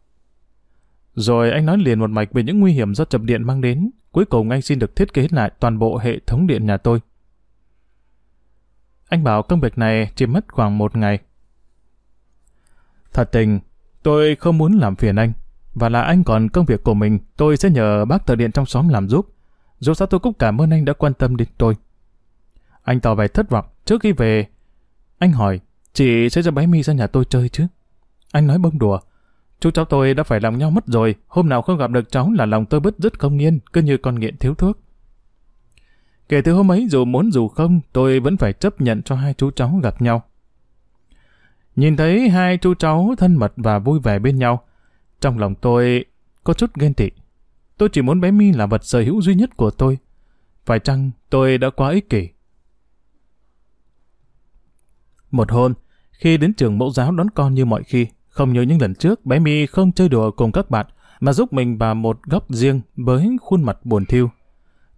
Rồi anh nói liền một mạch về những nguy hiểm do chập điện mang đến. Cuối cùng anh xin được thiết kế lại toàn bộ hệ thống điện nhà tôi. Anh bảo công việc này chỉ mất khoảng một ngày. Thật tình, tôi không muốn làm phiền anh. Và là anh còn công việc của mình, tôi sẽ nhờ bác thợ điện trong xóm làm giúp. Dù sao tôi cũng cảm ơn anh đã quan tâm đến tôi. Anh tỏ vẻ thất vọng. Trước khi về, anh hỏi, chị sẽ cho bé mi ra nhà tôi chơi chứ? Anh nói bông đùa. Chú cháu tôi đã phải lòng nhau mất rồi, hôm nào không gặp được cháu là lòng tôi bứt rứt không yên, cứ như con nghiện thiếu thuốc. Kể từ hôm ấy dù muốn dù không, tôi vẫn phải chấp nhận cho hai chú cháu gặp nhau. Nhìn thấy hai chú cháu thân mật và vui vẻ bên nhau, trong lòng tôi có chút ghen tị. Tôi chỉ muốn bé Mi là vật sở hữu duy nhất của tôi. Phải chăng tôi đã quá ích kỷ? Một hôm, khi đến trường mẫu giáo đón con như mọi khi, không như những lần trước, bé Mi không chơi đùa cùng các bạn, mà giúp mình vào một góc riêng với khuôn mặt buồn thiêu.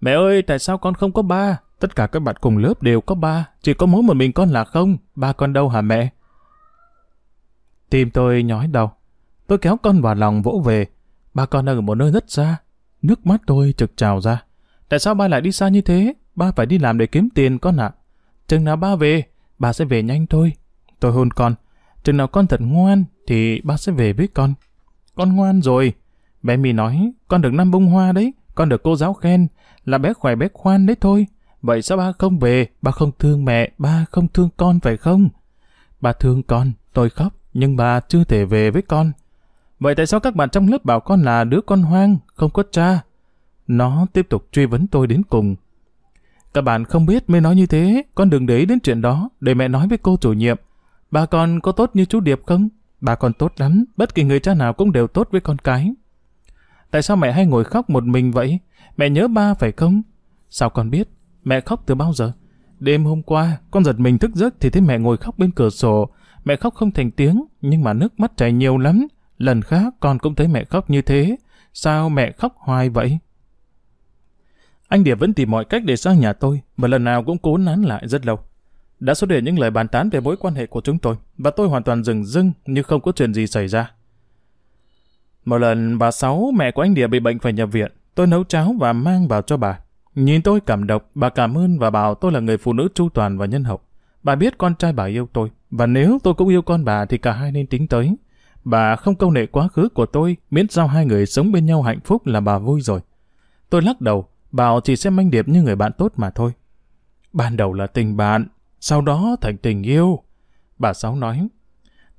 Mẹ ơi, tại sao con không có ba? Tất cả các bạn cùng lớp đều có ba, chỉ có mỗi một mình con là không. Ba con đâu hả mẹ? Tim tôi nhói đau. Tôi kéo con vào lòng vỗ về. Ba con đang ở một nơi rất xa. Nước mắt tôi trực trào ra. Tại sao ba lại đi xa như thế? Ba phải đi làm để kiếm tiền con ạ. Chừng nào ba về, ba sẽ về nhanh thôi. Tôi hôn con. Chừng nào con thật ngoan, thì ba sẽ về với con. Con ngoan rồi. Bé mi nói, con được năm bông hoa đấy, con được cô giáo khen, là bé khỏe bé khoan đấy thôi. Vậy sao ba không về, ba không thương mẹ, ba không thương con phải không? Ba thương con, tôi khóc, nhưng bà chưa thể về với con. Vậy tại sao các bạn trong lớp bảo con là đứa con hoang, không có cha? Nó tiếp tục truy vấn tôi đến cùng. Các bạn không biết mới nói như thế, con đừng để ý đến chuyện đó, để mẹ nói với cô chủ nhiệm. Bà con có tốt như chú Điệp không? Bà con tốt lắm, bất kỳ người cha nào cũng đều tốt với con cái. Tại sao mẹ hay ngồi khóc một mình vậy? Mẹ nhớ ba phải không? Sao con biết? Mẹ khóc từ bao giờ? Đêm hôm qua, con giật mình thức giấc thì thấy mẹ ngồi khóc bên cửa sổ. Mẹ khóc không thành tiếng, nhưng mà nước mắt chảy nhiều lắm. Lần khác con cũng thấy mẹ khóc như thế. Sao mẹ khóc hoài vậy? Anh Điệp vẫn tìm mọi cách để sang nhà tôi, và lần nào cũng cố nán lại rất lâu. Đã xuất hiện những lời bàn tán về mối quan hệ của chúng tôi, và tôi hoàn toàn dừng dưng như không có chuyện gì xảy ra. Một lần bà Sáu, mẹ của anh địa bị bệnh phải nhập viện, tôi nấu cháo và mang vào cho bà. Nhìn tôi cảm động, bà cảm ơn và bảo tôi là người phụ nữ chu toàn và nhân hậu. Bà biết con trai bà yêu tôi, và nếu tôi cũng yêu con bà thì cả hai nên tính tới. Bà không câu nệ quá khứ của tôi, miễn sao hai người sống bên nhau hạnh phúc là bà vui rồi. Tôi lắc đầu, bảo chỉ xem anh Điệp như người bạn tốt mà thôi. Ban đầu là tình bạn, sau đó thành tình yêu. Bà Sáu nói,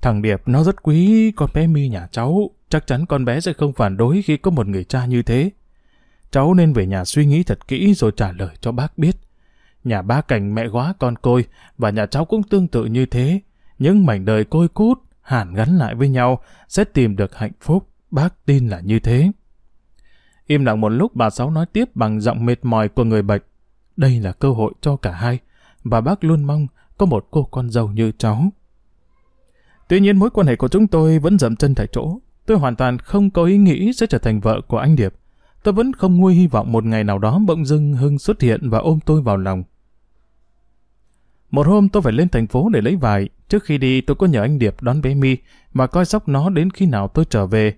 thằng Điệp nó rất quý con bé mi nhà cháu, chắc chắn con bé sẽ không phản đối khi có một người cha như thế. Cháu nên về nhà suy nghĩ thật kỹ rồi trả lời cho bác biết. Nhà ba cảnh mẹ góa con côi, và nhà cháu cũng tương tự như thế. Những mảnh đời côi cút, hàn gắn lại với nhau, sẽ tìm được hạnh phúc. Bác tin là như thế. Im lặng một lúc bà Sáu nói tiếp bằng giọng mệt mỏi của người bệnh. Đây là cơ hội cho cả hai, và bác luôn mong có một cô con dâu như cháu. Tuy nhiên mối quan hệ của chúng tôi vẫn dậm chân tại chỗ. Tôi hoàn toàn không có ý nghĩ sẽ trở thành vợ của anh Điệp. Tôi vẫn không nguôi hy vọng một ngày nào đó bỗng dưng Hưng xuất hiện và ôm tôi vào lòng. Một hôm tôi phải lên thành phố để lấy vải. Trước khi đi, tôi có nhờ anh Điệp đón bé Mi và coi sóc nó đến khi nào tôi trở về.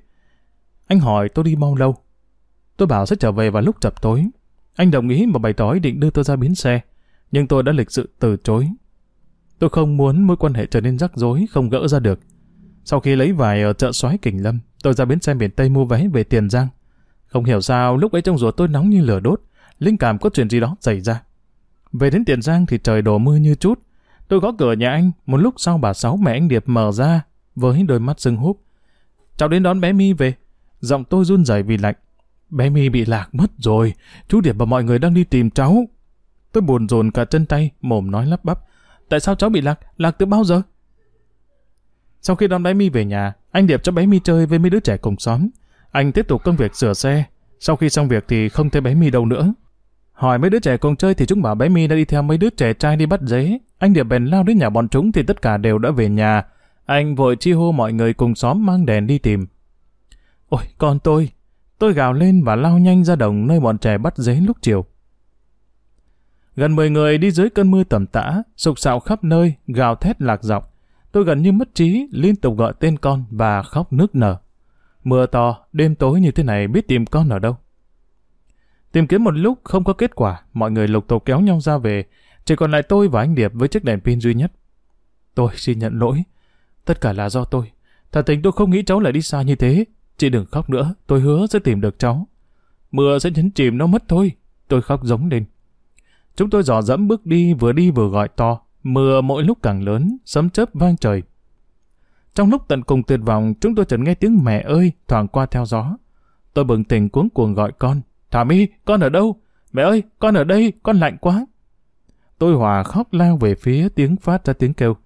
Anh hỏi tôi đi bao lâu. Tôi bảo sẽ trở về vào lúc chập tối. Anh đồng ý và bày tỏ ý định đưa tôi ra bến xe. Nhưng tôi đã lịch sự từ chối. Tôi không muốn mối quan hệ trở nên rắc rối, không gỡ ra được. Sau khi lấy vải ở chợ xoái Kình Lâm, tôi ra bến xe miền Tây mua vé về Tiền Giang. Không hiểu sao lúc ấy trong ruột tôi nóng như lửa đốt, linh cảm có chuyện gì đó xảy ra. Về đến Tiền Giang thì trời đổ mưa như chút. Tôi gõ cửa nhà anh, một lúc sau bà Sáu mẹ anh Điệp mở ra, với đôi mắt sưng húp. Cháu đến đón bé Mi về. Giọng tôi run rẩy vì lạnh. Bé Mi bị lạc mất rồi, chú Điệp và mọi người đang đi tìm cháu. Tôi buồn rồn cả chân tay, mồm nói lắp bắp. Tại sao cháu bị lạc? Lạc từ bao giờ? Sau khi đón bé Mi về nhà, anh Điệp cho bé Mi chơi với mấy đứa trẻ cùng xóm. Anh tiếp tục công việc sửa xe. Sau khi xong việc thì không thấy bé Mi đâu nữa. Hỏi mấy đứa trẻ cùng chơi thì chúng bảo bé Mi đã đi theo mấy đứa trẻ trai đi bắt dế. Anh Điệp bèn lao đến nhà bọn chúng thì tất cả đều đã về nhà. Anh vội chi hô mọi người cùng xóm mang đèn đi tìm. Ôi, con tôi! Tôi gào lên và lao nhanh ra đồng nơi bọn trẻ bắt dế lúc chiều. Gần 10 người đi dưới cơn mưa tầm tã, sục sạo khắp nơi, gào thét lạc giọng. Tôi gần như mất trí, liên tục gọi tên con và khóc nức nở. Mưa to, đêm tối như thế này biết tìm con ở đâu. Tìm kiếm một lúc không có kết quả, mọi người lục tục kéo nhau ra về, chỉ còn lại tôi và anh Điệp với chiếc đèn pin duy nhất. Tôi xin nhận lỗi, tất cả là do tôi. Thật tình tôi không nghĩ cháu lại đi xa như thế. Chị đừng khóc nữa, tôi hứa sẽ tìm được cháu. Mưa sẽ nhấn chìm nó mất thôi. Tôi khóc giống lên. Chúng tôi dò dẫm bước đi vừa đi vừa gọi to. Mưa mỗi lúc càng lớn, sấm chớp vang trời. Trong lúc tận cùng tuyệt vọng, chúng tôi chợt nghe tiếng mẹ ơi thoảng qua theo gió. Tôi bừng tỉnh cuống cuồng gọi con. Thả mi, con ở đâu? Mẹ ơi, con ở đây, con lạnh quá. Tôi hòa khóc lao về phía tiếng phát ra tiếng kêu.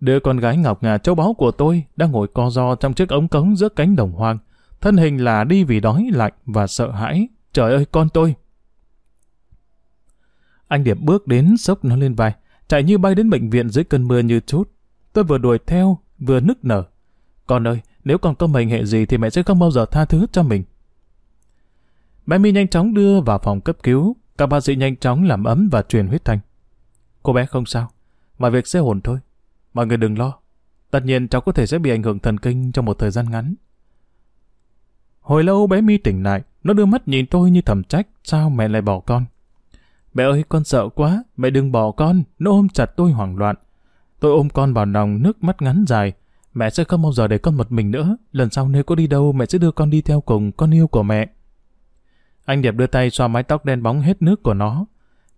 Đứa con gái ngọc ngà châu báu của tôi đang ngồi co ro trong chiếc ống cống giữa cánh đồng hoang. Thân hình là đi vì đói, lạnh và sợ hãi. Trời ơi, con tôi! Anh Điệp bước đến sốc nó lên vai, chạy như bay đến bệnh viện dưới cơn mưa như chút. Tôi vừa đuổi theo, vừa nức nở. Con ơi, nếu con có mệnh hệ gì thì mẹ sẽ không bao giờ tha thứ cho mình. Bé My nhanh chóng đưa vào phòng cấp cứu, các bác sĩ nhanh chóng làm ấm và truyền huyết thanh. Cô bé không sao, mọi việc sẽ ổn thôi. Mọi người đừng lo. Tất nhiên cháu có thể sẽ bị ảnh hưởng thần kinh trong một thời gian ngắn. Hồi lâu bé My tỉnh lại, nó đưa mắt nhìn tôi như thầm trách, sao mẹ lại bỏ con. Mẹ ơi, con sợ quá, mẹ đừng bỏ con, nó ôm chặt tôi hoảng loạn. Tôi ôm con vào lòng, nước mắt ngắn dài. Mẹ sẽ không bao giờ để con một mình nữa, lần sau nếu có đi đâu mẹ sẽ đưa con đi theo cùng, con yêu của mẹ. Anh đẹp đưa tay xoa mái tóc đen bóng hết nước của nó.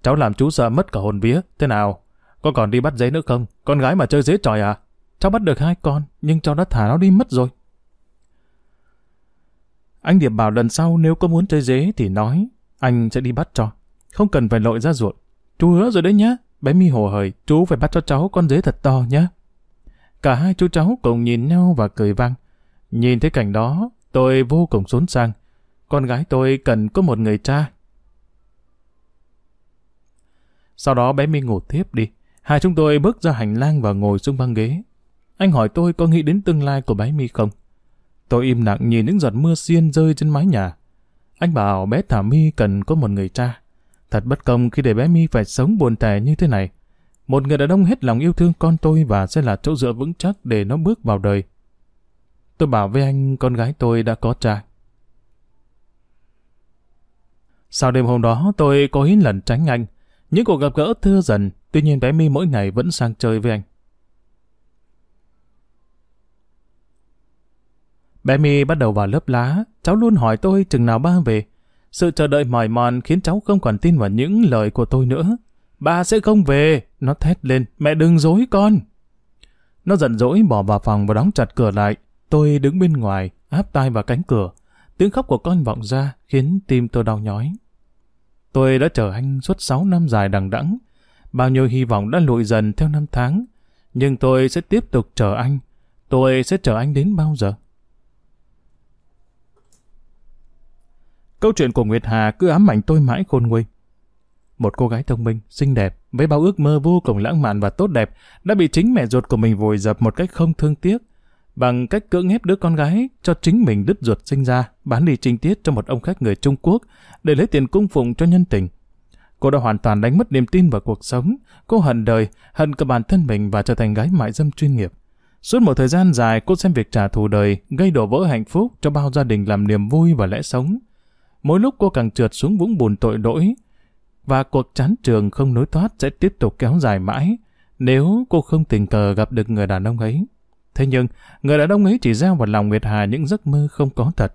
Cháu làm chú sợ mất cả hồn vía. Thế nào? Con còn đi bắt giấy nữa không? Con gái mà chơi dế tròi à? Cháu bắt được hai con, nhưng cháu đã thả nó đi mất rồi. Anh Điệp bảo lần sau nếu có muốn chơi dế thì nói, anh sẽ đi bắt cho. Không cần phải lội ra ruột. Chú hứa rồi đấy nhá. Bé mi hồ hời, chú phải bắt cho cháu con dế thật to nhá. Cả hai chú cháu cùng nhìn nhau và cười vang. Nhìn thấy cảnh đó, tôi vô cùng xốn sang. Con gái tôi cần có một người cha. Sau đó bé mi ngủ tiếp đi. Hai chúng tôi bước ra hành lang và ngồi xuống băng ghế. Anh hỏi tôi có nghĩ đến tương lai của bé mi không? Tôi im lặng nhìn những giọt mưa xiên rơi trên mái nhà. Anh bảo bé Thảo mi cần có một người cha. Thật bất công khi để bé My phải sống buồn tẻ như thế này. Một người đàn ông hết lòng yêu thương con tôi và sẽ là chỗ dựa vững chắc để nó bước vào đời. Tôi bảo với anh con gái tôi đã có cha. Sau đêm hôm đó tôi có ý lần tránh anh. Những cuộc gặp gỡ thưa dần, tuy nhiên bé My mỗi ngày vẫn sang chơi với anh. Bé My bắt đầu vào lớp lá, cháu luôn hỏi tôi chừng nào ba về. Sự chờ đợi mỏi mòn khiến cháu không còn tin vào những lời của tôi nữa. Ba sẽ không về, nó thét lên, mẹ đừng dối con. Nó giận dỗi bỏ vào phòng và đóng chặt cửa lại. Tôi đứng bên ngoài, áp tai vào cánh cửa. Tiếng khóc của con vọng ra khiến tim tôi đau nhói. Tôi đã chờ anh suốt 6 năm dài đằng đẵng. Bao nhiêu hy vọng đã lụi dần theo năm tháng. Nhưng tôi sẽ tiếp tục chờ anh. Tôi sẽ chờ anh đến bao giờ? Câu chuyện của Nguyệt Hà cứ ám ảnh tôi mãi khôn nguôi. Một cô gái thông minh, xinh đẹp, với bao ước mơ vô cùng lãng mạn và tốt đẹp, đã bị chính mẹ ruột của mình vùi dập một cách không thương tiếc, bằng cách cưỡng ép đứa con gái cho chính mình đứt ruột sinh ra, bán đi trinh tiết cho một ông khách người Trung Quốc để lấy tiền cung phụng cho nhân tình. Cô đã hoàn toàn đánh mất niềm tin vào cuộc sống, cô hận đời, hận cả bản thân mình và trở thành gái mại dâm chuyên nghiệp. Suốt một thời gian dài, cô xem việc trả thù đời, gây đổ vỡ hạnh phúc cho bao gia đình làm niềm vui và lẽ sống. Mỗi lúc cô càng trượt xuống vũng bùn tội lỗi, và cuộc chán trường không nối thoát sẽ tiếp tục kéo dài mãi nếu cô không tình cờ gặp được người đàn ông ấy. Thế nhưng, người đàn ông ấy chỉ gieo vào lòng Nguyệt Hà những giấc mơ không có thật.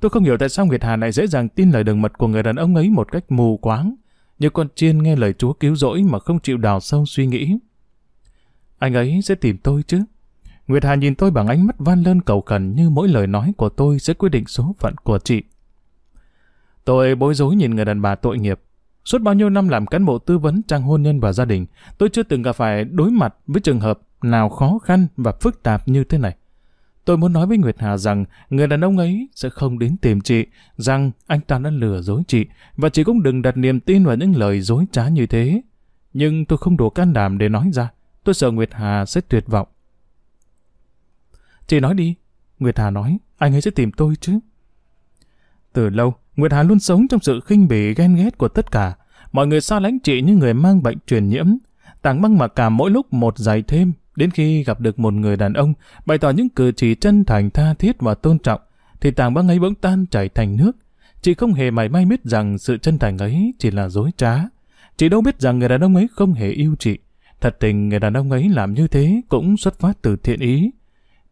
Tôi không hiểu tại sao Nguyệt Hà lại dễ dàng tin lời đường mật của người đàn ông ấy một cách mù quáng, như con chiên nghe lời Chúa cứu rỗi mà không chịu đào sâu suy nghĩ. Anh ấy sẽ tìm tôi chứ? Nguyệt Hà nhìn tôi bằng ánh mắt van lơn cầu khẩn như mỗi lời nói của tôi sẽ quyết định số phận của chị. Tôi bối rối nhìn người đàn bà tội nghiệp. Suốt bao nhiêu năm làm cán bộ tư vấn trang hôn nhân và gia đình, tôi chưa từng gặp phải đối mặt với trường hợp nào khó khăn và phức tạp như thế này. Tôi muốn nói với Nguyệt Hà rằng người đàn ông ấy sẽ không đến tìm chị, rằng anh ta đã lừa dối chị, và chị cũng đừng đặt niềm tin vào những lời dối trá như thế. Nhưng tôi không đủ can đảm để nói ra. Tôi sợ Nguyệt Hà sẽ tuyệt vọng. Chị nói đi. Nguyệt Hà nói, anh ấy sẽ tìm tôi chứ. Từ lâu, Nguyệt Hà luôn sống trong sự khinh bỉ ghen ghét của tất cả. Mọi người xa lánh chị như người mang bệnh truyền nhiễm. Tàng băng mặc cảm mỗi lúc một dày thêm, đến khi gặp được một người đàn ông bày tỏ những cử chỉ chân thành tha thiết và tôn trọng, thì tàng băng ấy bỗng tan chảy thành nước. Chị không hề mảy may biết rằng sự chân thành ấy chỉ là dối trá. Chị đâu biết rằng người đàn ông ấy không hề yêu chị. Thật tình người đàn ông ấy làm như thế cũng xuất phát từ thiện ý.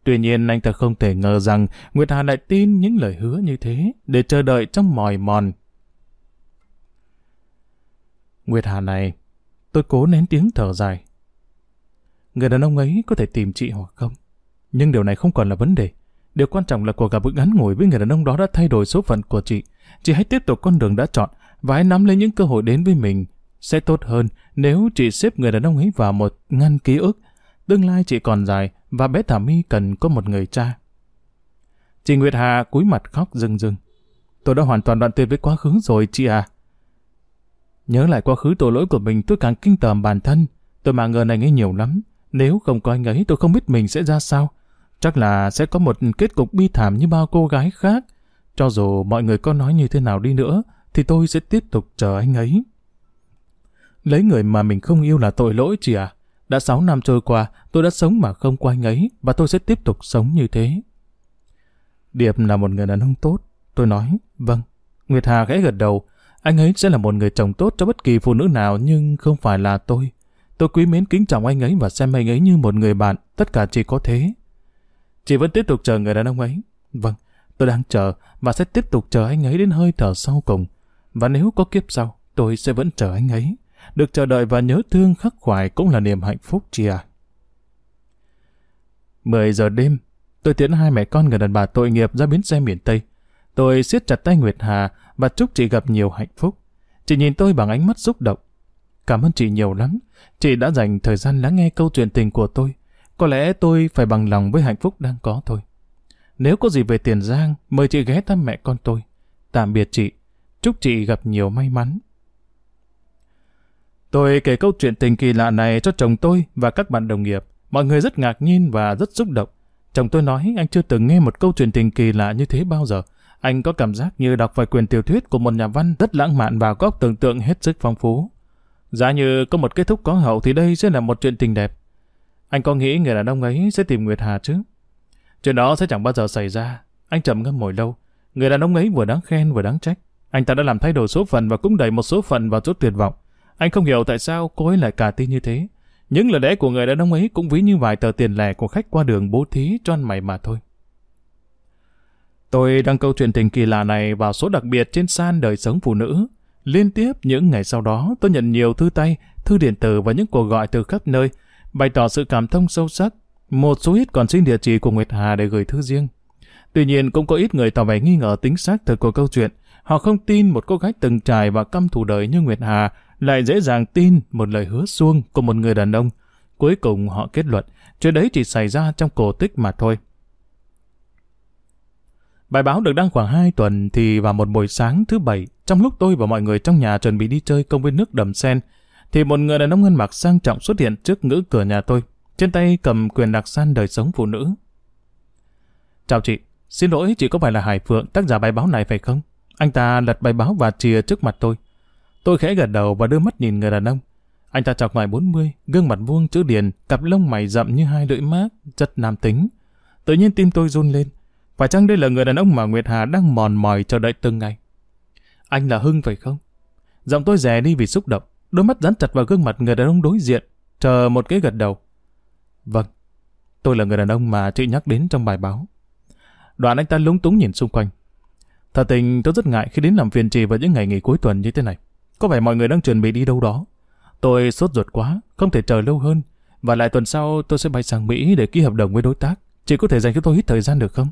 Tuy nhiên anh ta không thể ngờ rằng Nguyệt Hà lại tin những lời hứa như thế để chờ đợi trong mỏi mòn. Nguyệt Hà này, tôi cố nén tiếng thở dài. Người đàn ông ấy có thể tìm chị hoặc không. Nhưng điều này không còn là vấn đề. Điều quan trọng là cuộc gặp bữa ngắn ngủi với người đàn ông đó đã thay đổi số phận của chị. Chị hãy tiếp tục con đường đã chọn và hãy nắm lấy những cơ hội đến với mình. Sẽ tốt hơn nếu chị xếp người đàn ông ấy vào một ngăn ký ức. Tương lai chị còn dài và bé Thảo My cần có một người cha. Chị Nguyệt Hà cúi mặt khóc rưng rưng. Tôi đã hoàn toàn đoạn tuyệt với quá khứ rồi chị à. Nhớ lại quá khứ tội lỗi của mình tôi càng kinh tởm bản thân. Tôi mà ngờ anh ấy nhiều lắm. Nếu không có anh ấy tôi không biết mình sẽ ra sao. Chắc là sẽ có một kết cục bi thảm như bao cô gái khác. Cho dù mọi người có nói như thế nào đi nữa, thì tôi sẽ tiếp tục chờ anh ấy. Lấy người mà mình không yêu là tội lỗi chị à? Đã 6 năm trôi qua, tôi đã sống mà không qua anh ấy, và tôi sẽ tiếp tục sống như thế. Điệp là một người đàn ông tốt. Tôi nói, vâng. Nguyệt Hà khẽ gật đầu. Anh ấy sẽ là một người chồng tốt cho bất kỳ phụ nữ nào, nhưng không phải là tôi. Tôi quý mến kính trọng anh ấy và xem anh ấy như một người bạn, tất cả chỉ có thế. Chị vẫn tiếp tục chờ người đàn ông ấy. Vâng, tôi đang chờ và sẽ tiếp tục chờ anh ấy đến hơi thở sau cùng. Và nếu có kiếp sau, tôi sẽ vẫn chờ anh ấy. Được chờ đợi và nhớ thương khắc khoải cũng là niềm hạnh phúc chị à. 10 giờ đêm, tôi tiễn hai mẹ con người đàn bà tội nghiệp ra bến xe miền Tây. Tôi siết chặt tay Nguyệt Hà và chúc chị gặp nhiều hạnh phúc. Chị nhìn tôi bằng ánh mắt xúc động. Cảm ơn chị nhiều lắm. Chị đã dành thời gian lắng nghe câu chuyện tình của tôi. Có lẽ tôi phải bằng lòng với hạnh phúc đang có thôi. Nếu có gì về Tiền Giang, mời chị ghé thăm mẹ con tôi. Tạm biệt chị. Chúc chị gặp nhiều may mắn. Tôi kể câu chuyện tình kỳ lạ này cho chồng tôi và các bạn đồng nghiệp. Mọi người rất ngạc nhiên và rất xúc động. Chồng tôi nói anh chưa từng nghe một câu chuyện tình kỳ lạ như thế bao giờ. Anh có cảm giác như đọc vài quyền tiểu thuyết của một nhà văn rất lãng mạn và có tưởng tượng hết sức phong phú. Giá như có một kết thúc có hậu thì đây sẽ là một chuyện tình đẹp. Anh có nghĩ người đàn ông ấy sẽ tìm Nguyệt Hà chứ? Chuyện đó sẽ chẳng bao giờ xảy ra. Anh trầm ngâm hồi lâu. Người đàn ông ấy vừa đáng khen vừa đáng trách. Anh ta đã làm thay đổi số phận và cũng đẩy một số phận vào chút tuyệt vọng. Anh không hiểu tại sao cô ấy lại cả tin như thế. Những lời lẽ của người đàn ông ấy cũng ví như vài tờ tiền lẻ của khách qua đường bố thí cho ăn mày mà thôi. Tôi đăng câu chuyện tình kỳ lạ này vào số đặc biệt trên san đời sống phụ nữ. Liên tiếp những ngày sau đó, tôi nhận nhiều thư tay, thư điện tử và những cuộc gọi từ khắp nơi, bày tỏ sự cảm thông sâu sắc. Một số ít còn xin địa chỉ của Nguyệt Hà để gửi thư riêng. Tuy nhiên cũng có ít người tỏ vẻ nghi ngờ tính xác thực của câu chuyện. Họ không tin một cô gái từng trải và căm thù đời như Nguyệt Hà lại dễ dàng tin một lời hứa suông của một người đàn ông. Cuối cùng họ kết luận, chuyện đấy chỉ xảy ra trong cổ tích mà thôi. Bài báo được đăng khoảng 2 tuần thì vào một buổi sáng thứ bảy, trong lúc tôi và mọi người trong nhà chuẩn bị đi chơi công viên nước đầm sen, thì một người đàn ông ngân mặc sang trọng xuất hiện trước ngữ cửa nhà tôi, trên tay cầm quyền đặc san đời sống phụ nữ. Chào chị, xin lỗi chị có phải là Hải Phượng tác giả bài báo này phải không? Anh ta lật bài báo và chìa trước mặt tôi. Tôi khẽ gật đầu và đưa mắt nhìn người đàn ông. Anh ta chọc ngoài 40, gương mặt vuông chữ điền, cặp lông mày rậm như hai lưỡi mát, chất nam tính. Tự nhiên tim tôi run lên. Phải chăng đây là người đàn ông mà Nguyệt Hà đang mòn mỏi chờ đợi từng ngày? Anh là Hưng phải không? Giọng tôi rè đi vì xúc động, đôi mắt dán chặt vào gương mặt người đàn ông đối diện, chờ một cái gật đầu. Vâng, tôi là người đàn ông mà chị nhắc đến trong bài báo. Đoạn anh ta lúng túng nhìn xung quanh. Thật tình tôi rất ngại khi đến làm phiền trì vào những ngày nghỉ cuối tuần như thế này. Có vẻ mọi người đang chuẩn bị đi đâu đó. Tôi sốt ruột quá, không thể chờ lâu hơn. Và lại tuần sau tôi sẽ bay sang Mỹ để ký hợp đồng với đối tác. Chị có thể dành cho tôi ít thời gian được không?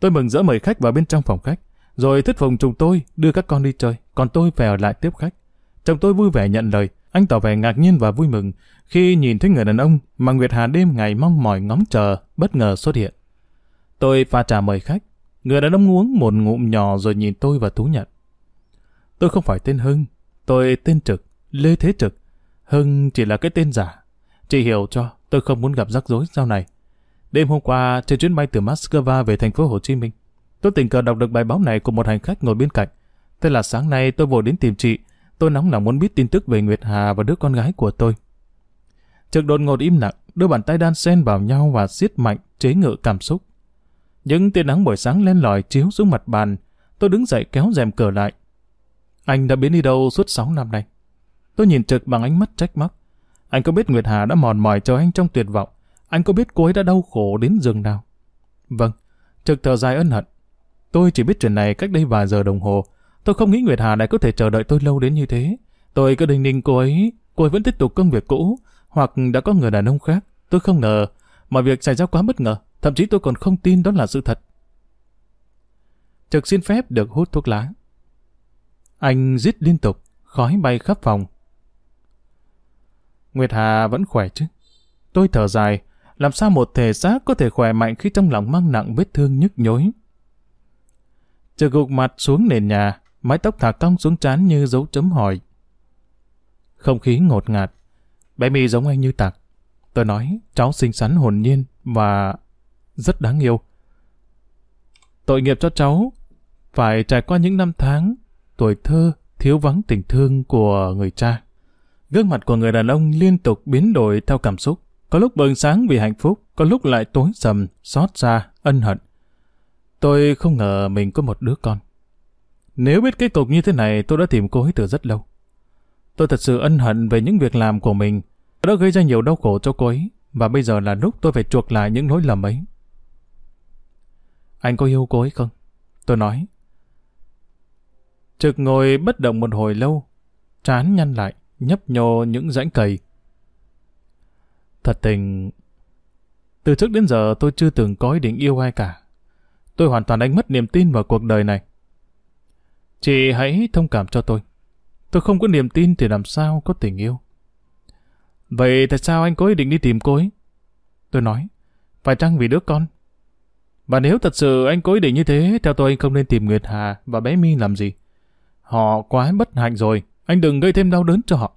Tôi mừng rỡ mời khách vào bên trong phòng khách, rồi thuyết phục chúng tôi đưa các con đi chơi, còn tôi về ở lại tiếp khách. Chồng tôi vui vẻ nhận lời, anh tỏ vẻ ngạc nhiên và vui mừng khi nhìn thấy người đàn ông mà Nguyệt Hà đêm ngày mong mỏi ngóng chờ bất ngờ xuất hiện. Tôi pha trà mời khách, người đàn ông uống một ngụm nhỏ rồi nhìn tôi và thú nhận. Tôi không phải tên Hưng, tôi tên Trực, Lê Thế Trực. Hưng chỉ là cái tên giả. Chị hiểu cho, tôi không muốn gặp rắc rối sau này. Đêm hôm qua, trên chuyến bay từ Moscow về thành phố Hồ Chí Minh, tôi tình cờ đọc được bài báo này của một hành khách ngồi bên cạnh. Thế là sáng nay tôi vội đến tìm chị. Tôi nóng lòng muốn biết tin tức về Nguyệt Hà và đứa con gái của tôi. Trực đột ngột im lặng, đưa bàn tay đan xen vào nhau và siết mạnh, chế ngự cảm xúc. Những tia nắng buổi sáng len lỏi chiếu xuống mặt bàn. Tôi đứng dậy kéo rèm cửa lại. Anh đã biến đi đâu suốt 6 năm nay? Tôi nhìn trực bằng ánh mắt trách móc. Anh có biết Nguyệt Hà đã mòn mỏi chờ anh trong tuyệt vọng. Anh có biết cô ấy đã đau khổ đến giường nào? Vâng, trực thở dài ân hận. Tôi chỉ biết chuyện này cách đây vài giờ đồng hồ. Tôi không nghĩ Nguyệt Hà lại có thể chờ đợi tôi lâu đến như thế. Tôi cứ đình ninh cô ấy, cô ấy vẫn tiếp tục công việc cũ, hoặc đã có người đàn ông khác. Tôi không ngờ, mọi việc xảy ra quá bất ngờ. Thậm chí tôi còn không tin đó là sự thật. Trực xin phép được hút thuốc lá. Anh rít liên tục, khói bay khắp phòng. Nguyệt Hà vẫn khỏe chứ? Tôi thở dài, làm sao một thể xác có thể khỏe mạnh khi trong lòng mang nặng vết thương nhức nhối. Trực gục mặt xuống nền nhà, mái tóc thả cong xuống trán như dấu chấm hỏi. Không khí ngột ngạt, bé mi giống anh như tạc. Tôi nói, cháu xinh xắn hồn nhiên và rất đáng yêu. Tội nghiệp cho cháu, phải trải qua những năm tháng, tuổi thơ, thiếu vắng tình thương của người cha. Gương mặt của người đàn ông liên tục biến đổi theo cảm xúc. Có lúc bừng sáng vì hạnh phúc, có lúc lại tối sầm, xót xa, ân hận. Tôi không ngờ mình có một đứa con. Nếu biết kết cục như thế này, tôi đã tìm cô ấy từ rất lâu. Tôi thật sự ân hận về những việc làm của mình. Đã gây ra nhiều đau khổ cho cô ấy, và bây giờ là lúc tôi phải chuộc lại những lỗi lầm ấy. Anh có yêu cô ấy không? Tôi nói. Trực ngồi bất động một hồi lâu, trán nhăn lại, nhấp nhô những rãnh cầy. Thật tình, từ trước đến giờ tôi chưa từng có ý định yêu ai cả. Tôi hoàn toàn đánh mất niềm tin vào cuộc đời này. Chị hãy thông cảm cho tôi. Tôi không có niềm tin thì làm sao có tình yêu. Vậy tại sao anh có ý định đi tìm cô ấy? Tôi nói, phải chăng vì đứa con? Và nếu thật sự anh có ý định như thế, theo tôi anh không nên tìm Nguyệt Hà và bé My làm gì. Họ quá bất hạnh rồi, anh đừng gây thêm đau đớn cho họ.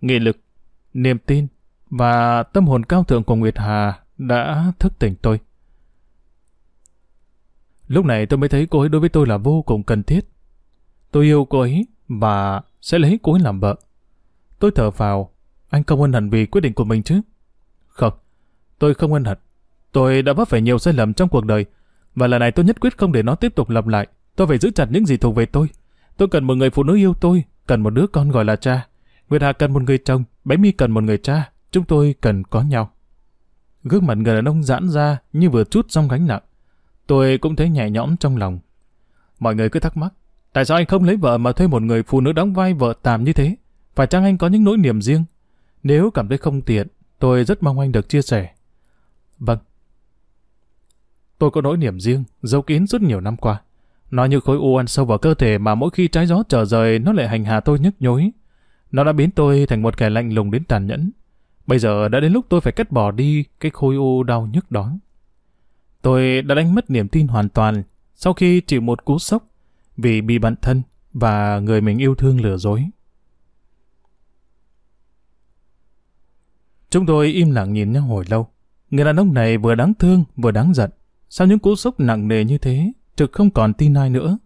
Nghị lực, niềm tin và tâm hồn cao thượng của Nguyệt Hà đã thức tỉnh tôi. Lúc này tôi mới thấy cô ấy đối với tôi là vô cùng cần thiết. Tôi yêu cô ấy và sẽ lấy cô ấy làm vợ. Tôi thở vào, anh không ân hận vì quyết định của mình chứ? Không, tôi không ân hận. Tôi đã vấp phải nhiều sai lầm trong cuộc đời, và lần này tôi nhất quyết không để nó tiếp tục lặp lại. Tôi phải giữ chặt những gì thuộc về tôi. Tôi cần một người phụ nữ yêu tôi, cần một đứa con gọi là cha. Nguyệt Hà cần một người chồng, bé Mi cần một người cha. Chúng tôi cần có nhau. Gương mặt người đàn ông giãn ra như vừa chút xong gánh nặng. Tôi cũng thấy nhẹ nhõm trong lòng. Mọi người cứ thắc mắc, tại sao anh không lấy vợ mà thuê một người phụ nữ đóng vai vợ tạm như thế? Phải chăng anh có những nỗi niềm riêng? Nếu cảm thấy không tiện, tôi rất mong anh được chia sẻ. Vâng. Tôi có nỗi niềm riêng, giấu kín suốt nhiều năm qua. Nó như khối u ăn sâu vào cơ thể mà mỗi khi trái gió trở rời nó lại hành hạ tôi nhức nhối. Nó đã biến tôi thành một kẻ lạnh lùng đến tàn nhẫn. Bây giờ đã đến lúc tôi phải cắt bỏ đi cái khối u đau nhức đó. Tôi đã đánh mất niềm tin hoàn toàn sau khi chịu một cú sốc vì bị bản thân và người mình yêu thương lừa dối. Chúng tôi im lặng nhìn nhau hồi lâu. Người đàn ông này vừa đáng thương vừa đáng giận. sao những cú sốc nặng nề như thế, Trực không còn tin ai nữa.